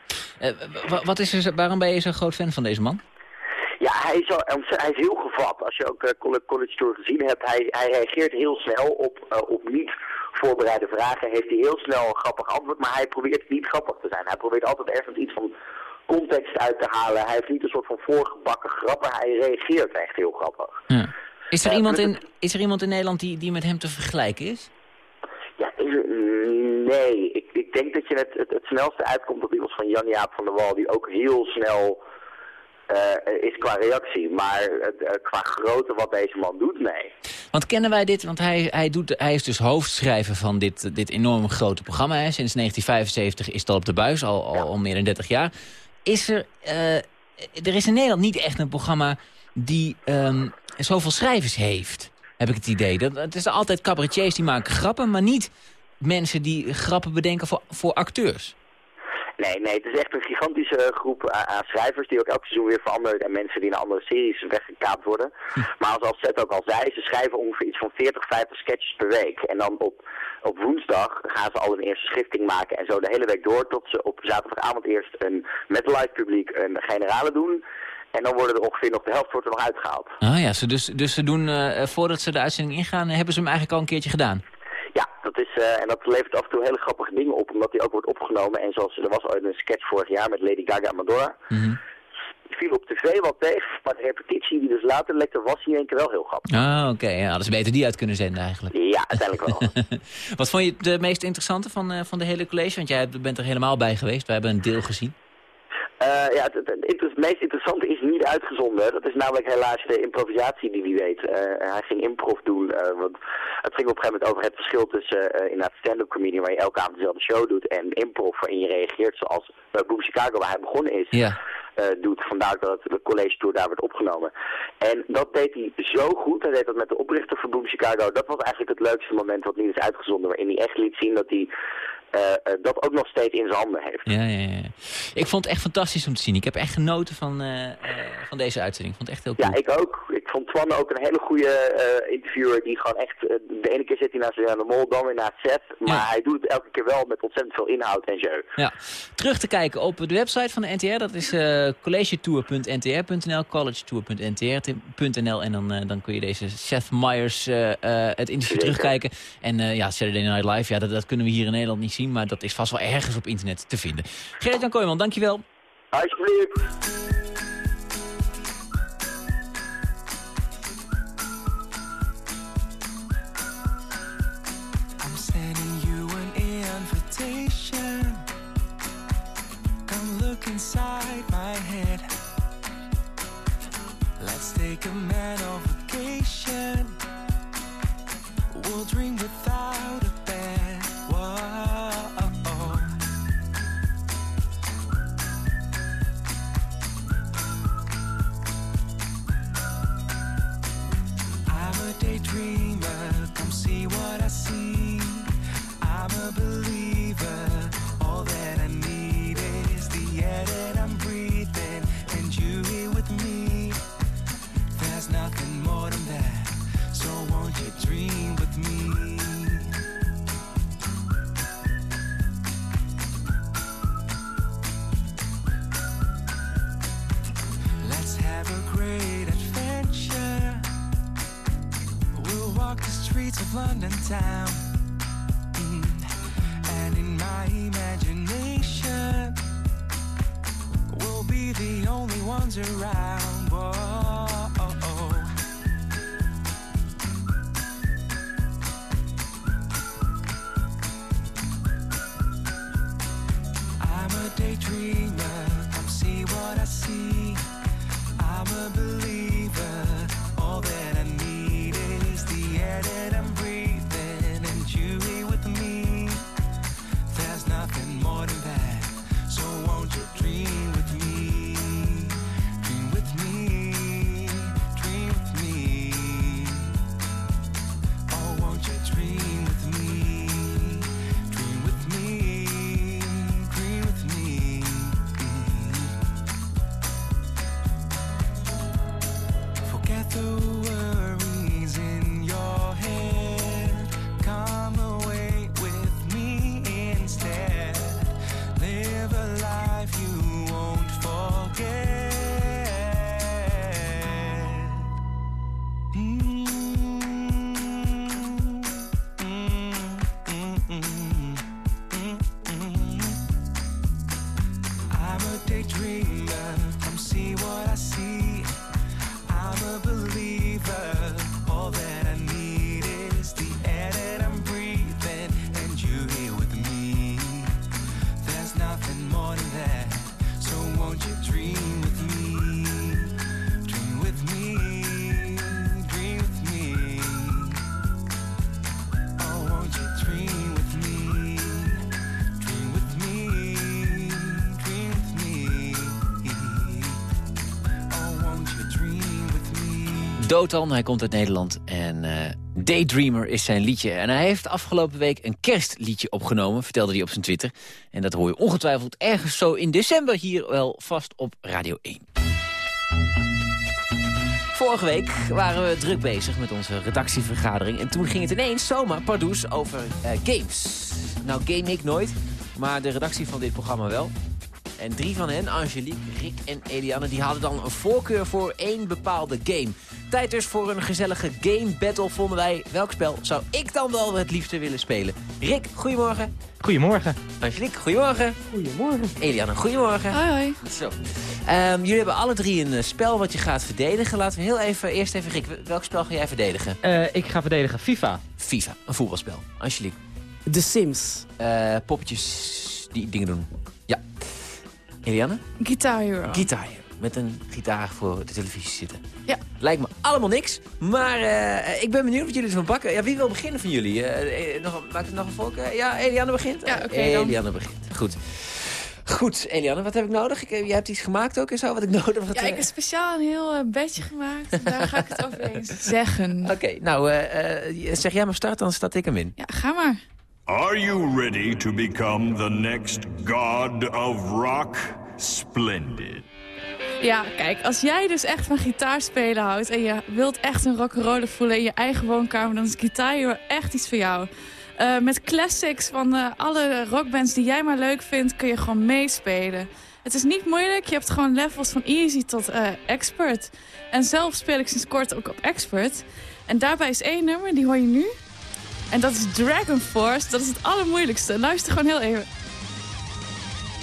S5: wat is er, waarom ben je zo'n groot fan van deze man?
S17: Ja, hij is, al, hij is heel gevat. Als je ook uh, College Tour gezien hebt, hij, hij reageert heel snel op, uh, op niet voorbereide vragen. Heeft hij heel snel een grappig antwoord, maar hij probeert niet grappig te zijn. Hij probeert altijd ergens iets van context uit te halen. Hij heeft niet een soort van voorgebakken grappen. Hij reageert echt heel grappig.
S5: Ja. Is, er uh, iemand in, is er iemand in Nederland die, die met hem te vergelijken is?
S17: Ja, is er, nee. Ik, ik denk dat je het, het, het snelste uitkomt op iemand van Jan-Jaap van der Wal... die ook heel snel uh, is qua reactie. Maar uh, qua grootte wat deze man doet, nee.
S5: Want kennen wij dit? Want hij, hij, doet, hij is dus hoofdschrijver van dit, dit enorm grote programma. Hè. Sinds 1975 is dat op de buis, al, al, al meer dan 30 jaar. Is er, uh, er is in Nederland niet echt een programma die um, zoveel schrijvers heeft, heb ik het idee. Dat, het is altijd cabaretiers die maken grappen, maar niet mensen die grappen bedenken voor, voor acteurs.
S17: Nee, nee, het is echt een gigantische groep aan schrijvers die ook elk seizoen weer veranderen en mensen die naar andere series weggekaapt worden. Hm. Maar als Seth ook al zei, ze schrijven ongeveer iets van 40, 50 sketches per week. En dan op, op woensdag gaan ze al een eerste schifting maken en zo de hele week door tot ze op zaterdagavond eerst een, met live publiek een generale doen. En dan worden er ongeveer nog de helft wordt er nog uitgehaald.
S5: Ah ja, dus, dus ze doen, uh, voordat ze de uitzending ingaan, hebben ze hem eigenlijk al een keertje gedaan?
S18: Dat is, eh, en dat levert af en toe hele grappige dingen op, omdat die ook wordt opgenomen. En zoals er was ooit een sketch vorig jaar met Lady Gaga en Madonna.
S5: Mm
S18: viel op tv wat tegen, maar de repetitie die dus later lekte was hier één keer wel heel grappig.
S5: Ah, oké. Ja, hadden ze beter die uit kunnen zenden eigenlijk.
S18: Ja, uiteindelijk wel.
S5: wat vond je het meest interessante van, uh, van de hele college? Want jij bent er helemaal bij geweest. We hebben een deel gezien.
S18: Uh, ja, het, het, het, meest interessante is niet uitgezonden. Dat is namelijk helaas de improvisatie die wie weet. Uh, hij ging improv doen, uh, want het ging op een gegeven moment over het verschil tussen inderdaad stand-up comedy waar je elke avond dezelfde show doet en improv waarin je reageert zoals bij Boom Chicago waar hij begonnen is.
S5: Ja.
S18: doet. Vandaar dat de college tour daar werd opgenomen. En dat deed hij zo goed. Hij deed dat met de oprichter van Boom Chicago. Dat was eigenlijk het leukste moment wat niet is uitgezonden. Waarin hij echt liet zien dat hij uh, uh, dat ook nog steeds in zijn handen heeft.
S5: Ja, ja, ja. Ik vond het echt fantastisch om te zien. Ik heb echt genoten van, uh, van deze uitzending. Ik vond het echt heel cool.
S18: Ja, ik ook. Ik vond Twan ook een hele goede interviewer die gewoon echt... de ene keer zit hij naast de Mol, dan weer naast Seth. Maar ja. hij doet het elke keer wel met ontzettend veel inhoud en jeu.
S5: Ja. Terug te kijken op de website van de NTR. Dat is collegetour.ntr.nl, collegetour.ntr.nl. En dan, dan kun je deze Seth Meyers het interview Zeker. terugkijken. En ja, Saturday Night Live, ja, dat, dat kunnen we hier in Nederland niet zien maar dat is vast wel ergens op internet te vinden. Gerrit-Jan Kooijman, dankjewel.
S18: Alsjeblieft.
S5: Hij komt uit Nederland en eh, Daydreamer is zijn liedje. En hij heeft afgelopen week een kerstliedje opgenomen, vertelde hij op zijn Twitter. En dat hoor je ongetwijfeld ergens zo in december hier wel vast op Radio 1. Vorige week waren we druk bezig met onze redactievergadering. En toen ging het ineens zomaar pardoes over eh, games. Nou game ik nooit, maar de redactie van dit programma wel. En drie van hen, Angelique, Rick en Eliane, die hadden dan een voorkeur voor één bepaalde game. Tijd dus voor een gezellige game battle, vonden wij. Welk spel zou ik dan wel het liefste willen spelen? Rick, goedemorgen.
S19: Goedemorgen.
S5: Angelique, goedemorgen.
S19: Goedemorgen.
S5: Eliane, goedemorgen.
S20: Hoi, hoi.
S5: Zo. Ehm, jullie hebben alle drie een eh, spel wat je gaat verdedigen. Laten we heel even, eerst even, Rick, welk spel ga jij verdedigen?
S19: Eh, ik ga verdedigen FIFA.
S5: FIFA, een voetbalspel. Angelique.
S21: The Sims.
S5: Eh, poppetjes die dingen doen. Ja. Eliane?
S20: Guitar Hero.
S5: Guitar Hero. Met een gitaar voor de televisie zitten.
S20: Ja.
S5: Lijkt me allemaal niks. Maar eh, ik ben benieuwd wat jullie ervan bakken. Ja, wie wil beginnen van jullie? Eh, nog, maakt het nog een volk? Ja, Eliane begint?
S20: Ja, oké
S5: Eliane begint. Goed. Goed, Eliane, wat heb ik nodig? Ik, jij hebt iets gemaakt ook en zo, wat ik nodig heb.
S20: Ja, ik heb speciaal een heel bedje gemaakt. en Daar ga ik het over eens zeggen.
S5: Oké, nou, zeg jij maar start, dan start ik hem in.
S20: Ja, ga maar.
S13: Are you ready to become the next god of rock? Splendid.
S20: Ja, kijk, als jij dus echt van gitaarspelen houdt... en je wilt echt een rock'n'roller voelen in je eigen woonkamer... dan is Guitar Hero echt iets voor jou. Eh, met classics van eh, alle rockbands die jij maar leuk vindt... kun je gewoon meespelen. Het is niet moeilijk, je hebt gewoon levels van easy tot eh, expert. En zelf speel ik sinds kort ook op expert. En daarbij is één nummer, die hoor je nu. En dat is Dragon Force, dat is het allermoeilijkste. Luister gewoon heel even.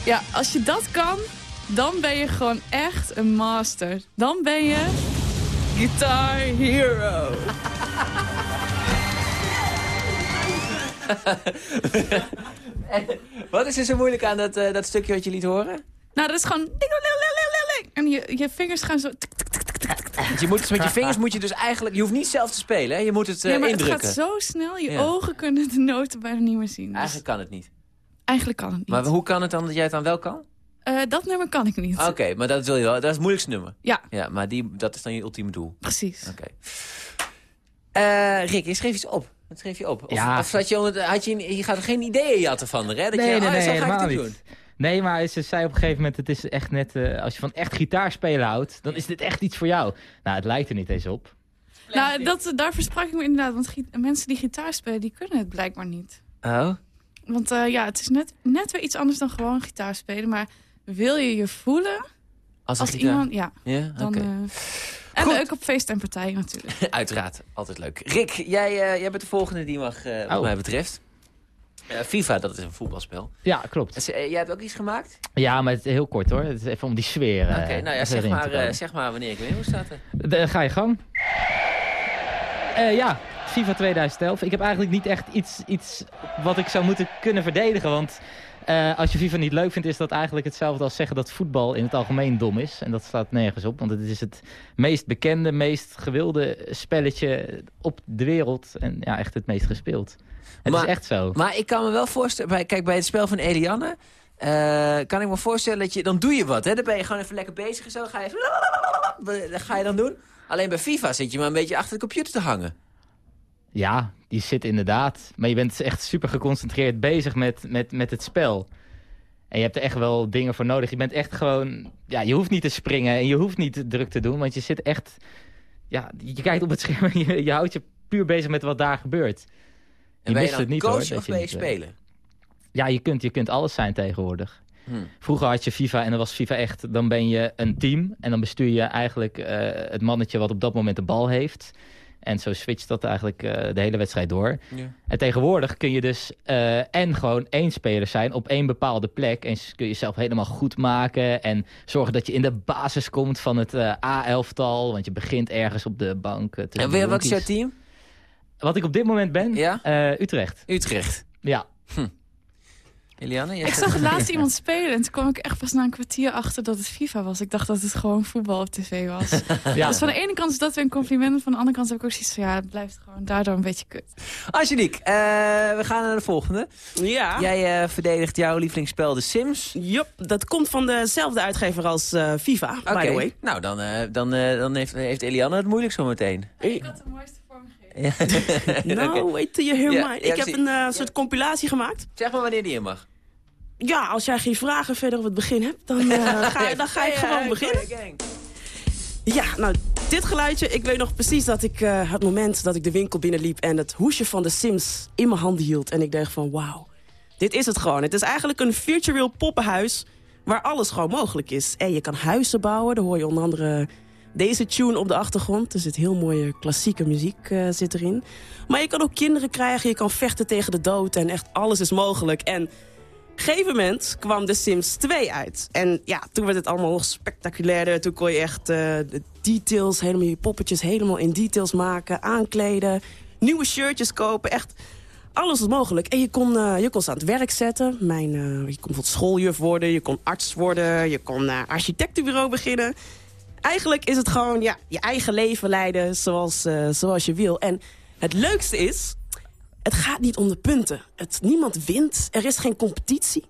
S20: Ja, als je dat kan, dan ben je gewoon echt een master. Dan ben je Guitar Hero.
S5: Wat is er zo moeilijk aan dat, eh, dat stukje wat je liet horen?
S20: Nou, dat is gewoon... En je, je vingers gaan zo...
S5: Want je moet dus met je vingers moet je dus eigenlijk... Je hoeft niet zelf te spelen, hè? je moet het eh,
S20: Nee, maar het gaat zo snel, je
S5: Ja.
S20: ogen kunnen de noten bijna niet meer zien. Dus
S5: Eigenlijk kan het niet.
S20: eigenlijk kan het niet.
S5: Maar hoe kan het dan dat jij het dan wel kan?
S20: Eh, dat nummer kan ik niet.
S5: Oké, maar dat wil je wel. Dat is het moeilijkste nummer.
S20: Ja.
S5: Ja, maar die, dat is dan je ultieme doel.
S20: Precies.
S5: Oké. Eh, Rick, je schreef iets op. Wat schreef je op? Of,
S19: Ja.
S5: of zat je, had je, je gaat er geen ideeën jatten van, hè? Dat
S19: nee,
S5: je,
S19: nee,
S5: oh,
S19: nee,
S5: zo ga ik
S19: helemaal niet.
S5: doen.
S19: Nee, maar ze zei op een gegeven moment, het is echt net, eh, als je van echt gitaarspelen houdt, dan is dit echt iets voor jou. Nou, het lijkt er niet eens op.
S20: Nou, dat, daar versprak ik me inderdaad. Want mensen die gitaar spelen, die kunnen het blijkbaar niet.
S5: Oh?
S20: Want eh, ja, het is net, net weer iets anders dan gewoon gitaar spelen. Maar wil je je voelen
S5: Als,
S20: als
S5: gitaar?
S20: iemand... Ja,
S5: Ja,
S20: dan... eh, en leuk op feest en partijen natuurlijk.
S5: Uiteraard, altijd leuk. Rick, jij, eh, jij bent de volgende die mag, eh, wat
S19: Oh.
S5: mij betreft. Eh, FIFA, dat is een voetbalspel.
S19: Ja, klopt.
S5: Dus, eh, jij hebt ook iets gemaakt?
S19: Ja, maar het is heel kort hoor. Het is even om die sfeer eh,
S5: Oké, nou ja, zeg maar, eh, zeg maar wanneer ik weer hoe staat er?
S19: De- ga je gang. Eh, ja, FIFA 2011. Ik heb eigenlijk niet echt iets, iets wat ik zou moeten kunnen verdedigen. Want eh, als je FIFA niet leuk vindt, is dat eigenlijk hetzelfde als zeggen dat voetbal in het algemeen dom is. En dat staat nergens op, want het is het meest bekende, meest gewilde spelletje op de wereld. En ja, echt het meest gespeeld. Het
S5: Maar-
S19: is echt zo.
S5: Maar ik kan me wel voorstellen, bij, kijk, bij het spel van Eliane... eh, kan ik me voorstellen dat je, dan doe je wat. Hè? Dan ben je gewoon even lekker bezig en zo. Ga je even, dat ga je dan doen. Alleen bij FIFA zit je maar een beetje achter de computer te hangen.
S19: Ja, die zit inderdaad. Maar je bent echt super geconcentreerd bezig met, met, met het spel. En je hebt er echt wel dingen voor nodig. Je bent echt gewoon... Ja, je hoeft niet te springen en je hoeft niet druk te doen. Want je zit echt... Ja, je kijkt op het scherm en je, je houdt je puur bezig met wat daar gebeurt.
S5: En
S19: je
S5: ben je
S19: het niet
S5: coach
S19: hoor.
S5: of ben je
S19: eh,
S5: speler?
S19: Ja, je kunt, je kunt alles zijn tegenwoordig.
S5: Hmm.
S19: Vroeger had je FIFA en dan was FIFA echt... dan ben je een team en dan bestuur je eigenlijk eh, het mannetje... wat op dat moment de bal heeft. En zo switcht dat eigenlijk eh, de hele wedstrijd door.
S5: Ja.
S19: En tegenwoordig kun je dus eh, en gewoon één speler zijn op één bepaalde plek. En kun je jezelf helemaal goed maken. En zorgen dat je in de basis komt van het eh, A-elftal. Want je begint ergens op de bank.
S5: En weer, wat is jouw team?
S19: Wat ik op dit moment ben?
S5: Ja?
S19: Utrecht.
S5: Utrecht.
S19: Ja.
S5: Eliane? jij
S20: Ik zag het laatst iemand spelen en toen kwam ik echt pas na een kwartier achter dat het FIFA was. Ik dacht dat het gewoon voetbal op tv was.
S5: Ja.
S20: Dus van de ene kant is dat weer een compliment, en van de andere kant heb ik ook zoiets van ja, het blijft gewoon daardoor een beetje kut.
S5: Angelique, eh, we gaan naar de volgende.
S21: Ja.
S5: Jij eh, verdedigt jouw lievelingsspel The Sims.
S21: Yup, dat komt van dezelfde uitgever als eh, FIFA,
S5: Oké,
S21: the way.
S5: nou dan, eh, dan, eh, dan heeft, heeft Eliane het moeilijk zo meteen.
S20: Ik had de mooiste
S21: Nou,
S5: Oké.
S21: wait till you hear
S5: Ja,
S21: ik heb een eh, soort compilatie gemaakt.
S5: Zeg maar wanneer die in mag.
S21: Ja, als jij geen vragen verder op het begin hebt, dan, eh, ga, dan ga ik gewoon beginnen. Ja, nou, dit geluidje, ik weet nog precies dat ik eh, het moment dat ik de winkel binnenliep... en het hoesje van de Sims in mijn handen hield. En ik dacht van, wauw, dit is het gewoon. Het is eigenlijk een virtueel poppenhuis waar alles gewoon mogelijk is. En je kan huizen bouwen, daar hoor je onder andere deze tune op de achtergrond. Er zit heel mooie klassieke muziek uh, zit erin. Maar je kan ook kinderen krijgen, je kan vechten tegen de dood... en echt alles is mogelijk. En op een gegeven moment kwam The Sims 2 uit. En ja, toen werd het allemaal nog spectaculairder. Toen kon je echt uh, de details, helemaal je poppetjes helemaal in details maken... aankleden, nieuwe shirtjes kopen, echt alles was mogelijk. En je kon, uh, je kon ze aan het werk zetten. Mijn, je kon bijvoorbeeld schooljuf worden, je kon arts worden... je kon uh, architectenbureau beginnen. Eigenlijk is het gewoon ja, je eigen leven leiden zoals, zoals je wil. En het leukste is, het gaat niet om de punten. Het, niemand wint, er is geen competitie.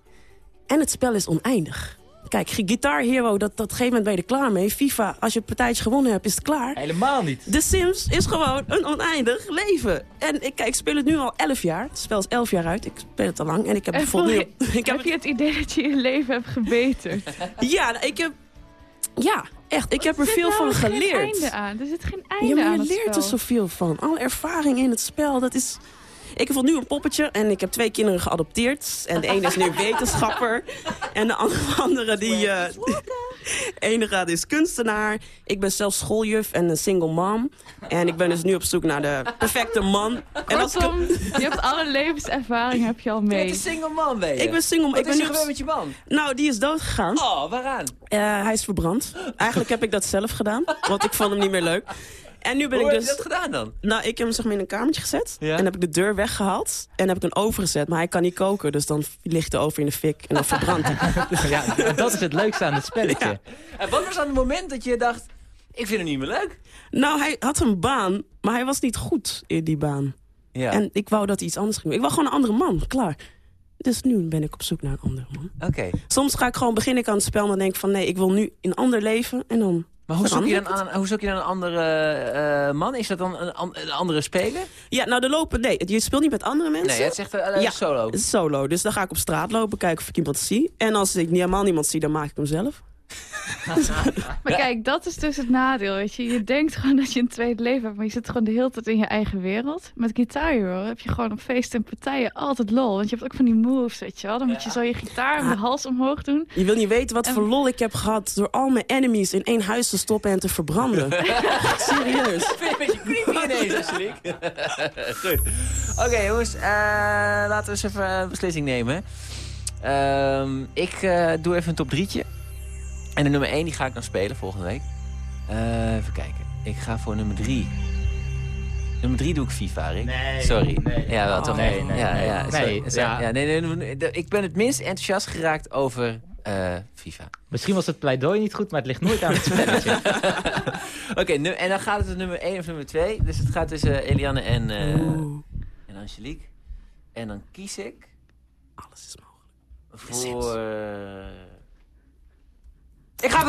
S21: En het spel is oneindig. Kijk, Guitar Hero, dat, dat gegeven moment ben je er klaar mee. FIFA, als je een partijtje gewonnen hebt, is het klaar.
S5: Helemaal niet.
S21: The Sims is gewoon een oneindig leven. En ik, kijk, ik speel het nu al 11 jaar. Het spel is 11 jaar uit. Ik speel het al lang. En ik heb
S20: en
S21: bijvoorbeeld
S20: je. Ik heb, heb je het idee dat je je leven hebt gebeterd?
S21: ja, ik heb... Ja, echt. Ik heb er veel
S20: nou
S21: van geleerd. Er
S20: zit geen einde aan. Er zit geen einde
S21: ja, maar je
S20: aan
S21: leert er zoveel van. Alle ervaring in het spel, dat is... Ik heb nu een poppetje en ik heb twee kinderen geadopteerd. En de ene is nu wetenschapper. En de andere die... Uh, enige is kunstenaar. Ik ben zelf schooljuf en een single mom. En ik ben dus nu op zoek naar de perfecte man.
S20: En als Kortom, je hebt alle levenservaring heb je al mee. Je
S5: bent een single man, ben je?
S21: Ik ben single
S5: Wat
S21: ik ben
S5: is
S21: nu
S5: er gebeurd met je man?
S21: Nou, die is doodgegaan.
S5: Oh, waaraan?
S21: Uh, hij is verbrand. Eigenlijk heb ik dat zelf gedaan. Want ik vond hem niet meer leuk. En nu ben
S5: Hoe
S21: ik
S5: heb
S21: dus...
S5: je dat gedaan dan?
S21: Nou, ik heb hem zeg maar in een kamertje gezet.
S5: Ja?
S21: En heb ik de deur weggehaald. En heb ik een oven gezet. Maar hij kan niet koken. Dus dan ligt de oven in de fik. En dan verbrandt hij.
S19: ja, dat is het leukste aan het spelletje.
S5: Ja. En wat was dan het moment dat je dacht... Ik vind hem niet meer leuk?
S21: Nou, hij had een baan. Maar hij was niet goed in die baan.
S5: Ja.
S21: En ik wou dat hij iets anders ging doen. Ik wou gewoon een andere man. Klaar. Dus nu ben ik op zoek naar een andere man.
S5: Oké. Okay.
S21: Soms ga ik gewoon begin ik aan het spel. En dan denk ik van nee, ik wil nu een ander leven. En dan
S5: maar hoe zoek, je dan aan, hoe zoek je dan een andere uh, man? Is dat dan een, een, andere speler?
S21: Ja, nou de lopen, nee. Je speelt niet met andere mensen.
S5: Nee, het is echt uh,
S21: ja,
S5: solo.
S21: Het is solo. Dus dan ga ik op straat lopen, kijken of ik iemand zie. En als ik helemaal niemand zie, dan maak ik hem zelf.
S20: maar kijk, dat is dus het nadeel, weet je. Je denkt gewoon dat je een tweede leven hebt, maar je zit gewoon de hele tijd in je eigen wereld. Met Guitar Hero heb je gewoon op feesten en partijen altijd lol. Want je hebt ook van die moves, weet je wel. Dan moet je zo je gitaar en de hals omhoog doen.
S21: Je wil niet weten wat en... voor lol ik heb gehad door al mijn enemies in één huis te stoppen en te verbranden. Serieus.
S5: Ik vind het een beetje creepy ineens, Angelique. Goed. Oké, okay, jongens. Uh, laten we eens even een beslissing nemen. Uh, ik uh, doe even een top drietje. En de nummer 1 die ga ik dan spelen volgende week. Uh, even kijken. Ik ga voor nummer 3. Nummer 3 doe ik FIFA, Rick.
S19: Nee.
S5: Sorry.
S19: Nee.
S5: Ja, wel toch?
S19: Nee, nee,
S5: ja,
S19: nee.
S5: Ja, sorry.
S19: nee,
S5: sorry.
S19: ja.
S5: ja nee, nee, Ik ben het minst enthousiast geraakt over uh, FIFA.
S19: Misschien was het pleidooi niet goed, maar het ligt nooit aan het spelletje.
S5: Oké, okay, en dan gaat het dus nummer 1 of nummer 2. Dus het gaat tussen Eliane en, uh, en Angelique. En dan kies ik...
S21: Alles is mogelijk.
S5: Voor...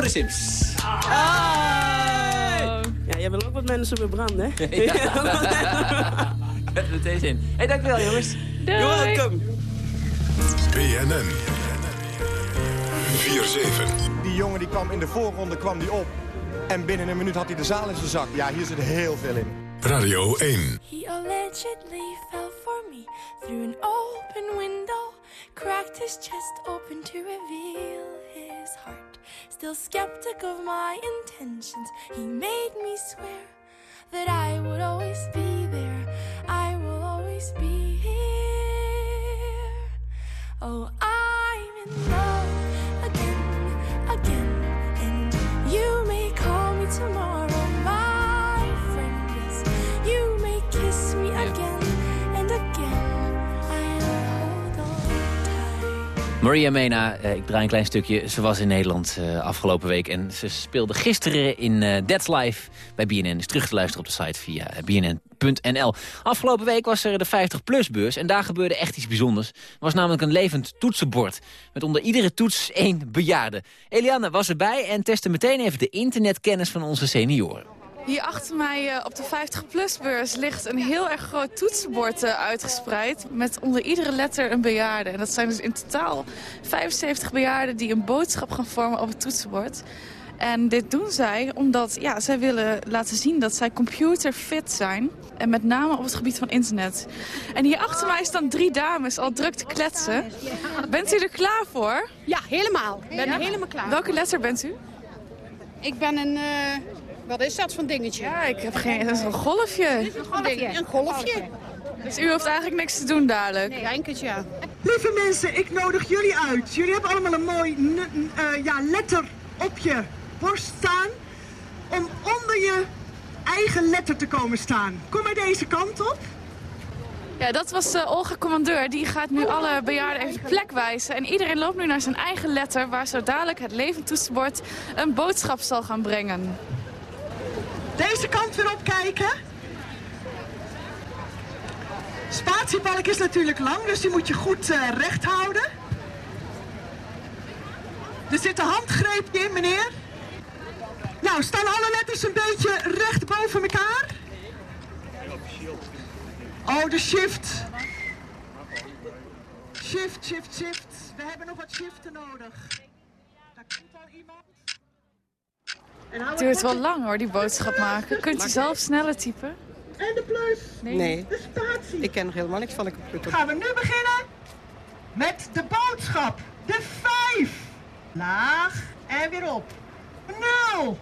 S5: De Sims.
S21: Ah. Ja, jij wil ook wat mensen verbranden, hè?
S5: ja. Ik heb er meteen zin. Hé, hey, dankjewel jongens.
S20: Doei.
S21: You're welcome.
S15: BNN. 4-7.
S22: Die jongen die kwam in de voorronde kwam die op. En binnen een minuut had hij de zaal in zijn zak. Ja, hier zit heel veel in.
S15: Radio 1.
S23: He allegedly fell for me through an open window. Cracked his chest open to reveal. Still skeptic of my intentions, he made me swear that I would always be there. I will always be here. Oh, I'm in love
S5: Maria Mena, uh, ik draai een klein stukje. Ze was in Nederland uh, afgelopen week en ze speelde gisteren in uh, That's Live bij BNN. Is terug te luisteren op de site via bnn.nl. Afgelopen week was er de 50PLUS-beurs en daar gebeurde echt iets bijzonders. Er was namelijk een levend toetsenbord met onder iedere toets één bejaarde. Eliane was erbij en testte meteen even de internetkennis van onze senioren.
S20: Hier achter mij uh, op de 50PLUS-beurs ligt een heel erg groot toetsenbord uh, uitgespreid... met onder iedere letter een bejaarde. En dat zijn dus in totaal 75 bejaarden die een boodschap gaan vormen op het toetsenbord. En dit doen zij omdat ja, zij willen laten zien dat zij computerfit zijn. En met name op het gebied van internet. En hier achter mij staan drie dames al druk te kletsen. Bent u er klaar voor?
S24: Ja, helemaal. Ik ben helemaal klaar.
S20: Welke letter bent u?
S24: Ik ben een... eh,
S25: Wat is dat voor dingetje?
S20: Ja, ik heb geen... Dat is een golfje.
S25: Een golfje. Een golfje.
S20: Dus u hoeft eigenlijk niks te doen dadelijk?
S25: Nee, enkelt ja.
S24: Lieve mensen, ik nodig jullie uit. Jullie hebben allemaal een mooi eh, ja, letter op je borst staan. Om onder je eigen letter te komen staan. Kom maar deze kant op.
S20: Ja, dat was de Olga Commandeur. Die gaat nu alle bejaarden even plek wijzen. En iedereen loopt nu naar zijn eigen letter... waar zo dadelijk het levend toetsenbord een boodschap zal gaan brengen.
S24: Deze kant weer opkijken. Spatiebalk is natuurlijk lang, dus die moet je goed eh, recht houden. Er zit een handgreepje in, meneer. Nou, staan alle letters een beetje recht boven elkaar? Oh, de shift. Shift, shift, shift. We hebben nog wat shiften nodig. Daar komt al iemand. En hou
S20: Het duurt wel lang hoor, die boodschap maken. Kunt u zelf sneller typen?
S24: En de plus.
S26: Nee,
S24: De spatie.
S26: ik ken nog helemaal niks van de computer.
S24: Gaan we nu beginnen met de boodschap. De 5. Laag en weer op. 0.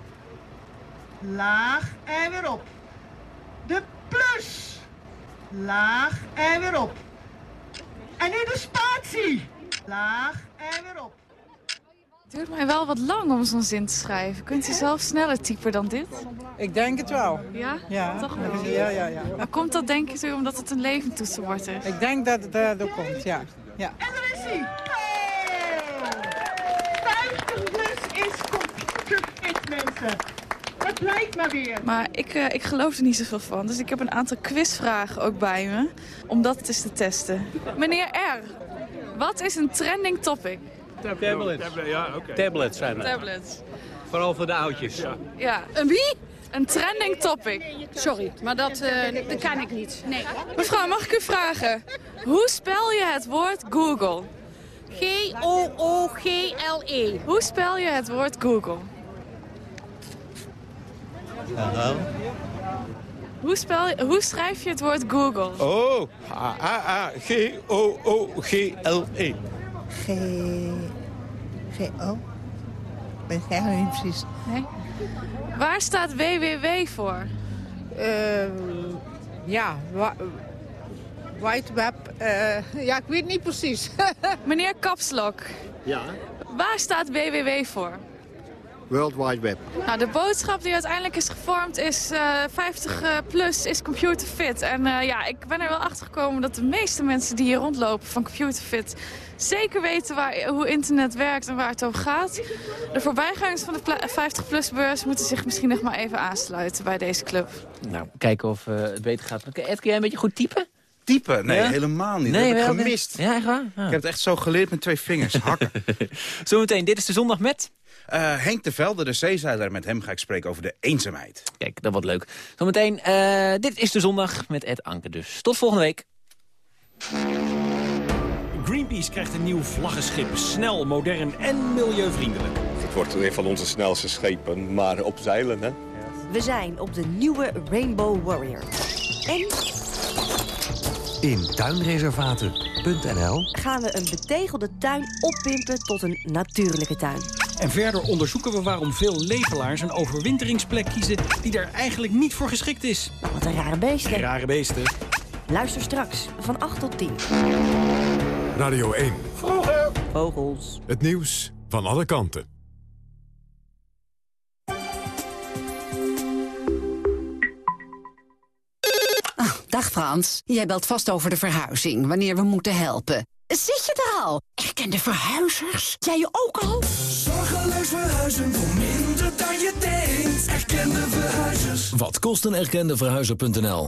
S24: Laag en weer op. De plus. Laag en weer op. En nu de spatie. Laag en weer op.
S20: Het duurt mij wel wat lang om zo'n zin te schrijven. Kunt u zelf sneller typen dan dit?
S26: Ik denk het wel.
S20: Ja?
S26: Ja,
S20: Toch wel?
S26: ja, ja. ja.
S20: Maar komt dat denk je omdat het een levend toetsenbord is?
S26: Ik denk dat het daardoor komt, ja. ja.
S24: En daar is hij. Hey! 50 plus is computerfit, mensen. Dat blijkt maar weer.
S20: Maar ik, eh, ik geloof er niet zoveel van. Dus ik heb een aantal quizvragen ook bij me. Om dat eens te testen. Meneer R, wat is een trending topic?
S27: Tablets.
S6: Ja, oké.
S27: Tablets zijn er.
S20: Tablets.
S27: Vooral voor de oudjes.
S20: Ja. Een wie? Een trending topic.
S25: Sorry, maar dat, eh, dat kan ik niet. Nee.
S20: Mevrouw, mag ik u vragen? Hoe spel je het woord Google?
S25: G-O-O-G-L-E.
S20: Hoe spel je het woord Google? Hoe, spel je, hoe schrijf je het woord Google?
S27: Oh, A-A-G-O-O-G-L-E.
S28: G... G-O? Weet ik eigenlijk niet precies.
S20: Nee. Waar staat WWW voor?
S28: Ehm, ja, White Web. eh, ja, ik weet niet precies.
S20: Meneer Kapslok,
S27: Ja.
S20: waar staat WWW voor?
S27: World Wide Web.
S20: Nou, de boodschap die uiteindelijk is gevormd is eh 50 eh, plus is computer fit. En eh, ja, ik ben er wel achter gekomen dat de meeste mensen die hier rondlopen van computer fit zeker weten waar, hoe internet werkt en waar het over gaat. De voorbijgangers van de pla- 50 plus beurs moeten zich misschien nog maar even aansluiten bij deze club.
S5: Nou, kijken of eh, het beter gaat. Ed, kun jij een beetje goed typen?
S29: Typen? Nee,
S5: Ja?
S29: helemaal niet.
S5: Nee,
S29: dat heb ik gemist.
S5: Ja, echt waar? Ah.
S29: Ik heb het echt zo geleerd met twee vingers, hakken.
S5: Zometeen, dit is de zondag met...
S29: Eh, Henk de Velde, de zeezeiler. Met hem ga ik spreken over de eenzaamheid.
S5: Kijk, dat wordt leuk. Zometeen, eh, dit is de zondag met Ed Anke dus. Tot volgende week.
S30: Greenpeace krijgt een nieuw vlaggenschip. Snel, modern en milieuvriendelijk.
S31: Het wordt een van onze snelste schepen, maar op zeilen, hè?
S32: We zijn op de nieuwe Rainbow Warrior. En
S33: In tuinreservaten.nl
S32: gaan we een betegelde tuin oppimpen tot een natuurlijke tuin.
S30: En verder onderzoeken we waarom veel lepelaars een overwinteringsplek kiezen... die daar eigenlijk niet voor geschikt is.
S32: Wat een rare beesten.
S30: Rare beesten.
S32: Luister straks van 8 tot 10.
S15: Radio 1.
S32: Vroeger. Vogels.
S15: Het nieuws van alle kanten.
S34: Dag Frans, jij belt vast over de verhuizing, wanneer we moeten helpen. Zit je er al? Erkende verhuizers? Jij je ook al?
S12: Zorgeloos verhuizen voor minder dan je denkt. Erkende verhuizers.
S35: Wat kost een erkende verhuizer.nl?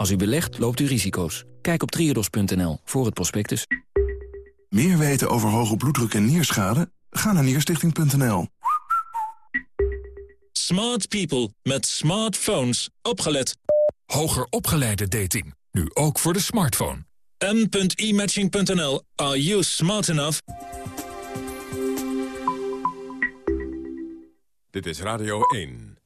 S35: Als u belegt, loopt u risico's. Kijk op triodos.nl voor het prospectus.
S36: Meer weten over hoge bloeddruk en nierschade? Ga naar nierstichting.nl.
S37: Smart people met smartphones. Opgelet.
S38: Hoger opgeleide dating. Nu ook voor de smartphone.
S37: m.imatching.nl. Are you smart enough?
S15: Dit is Radio 1.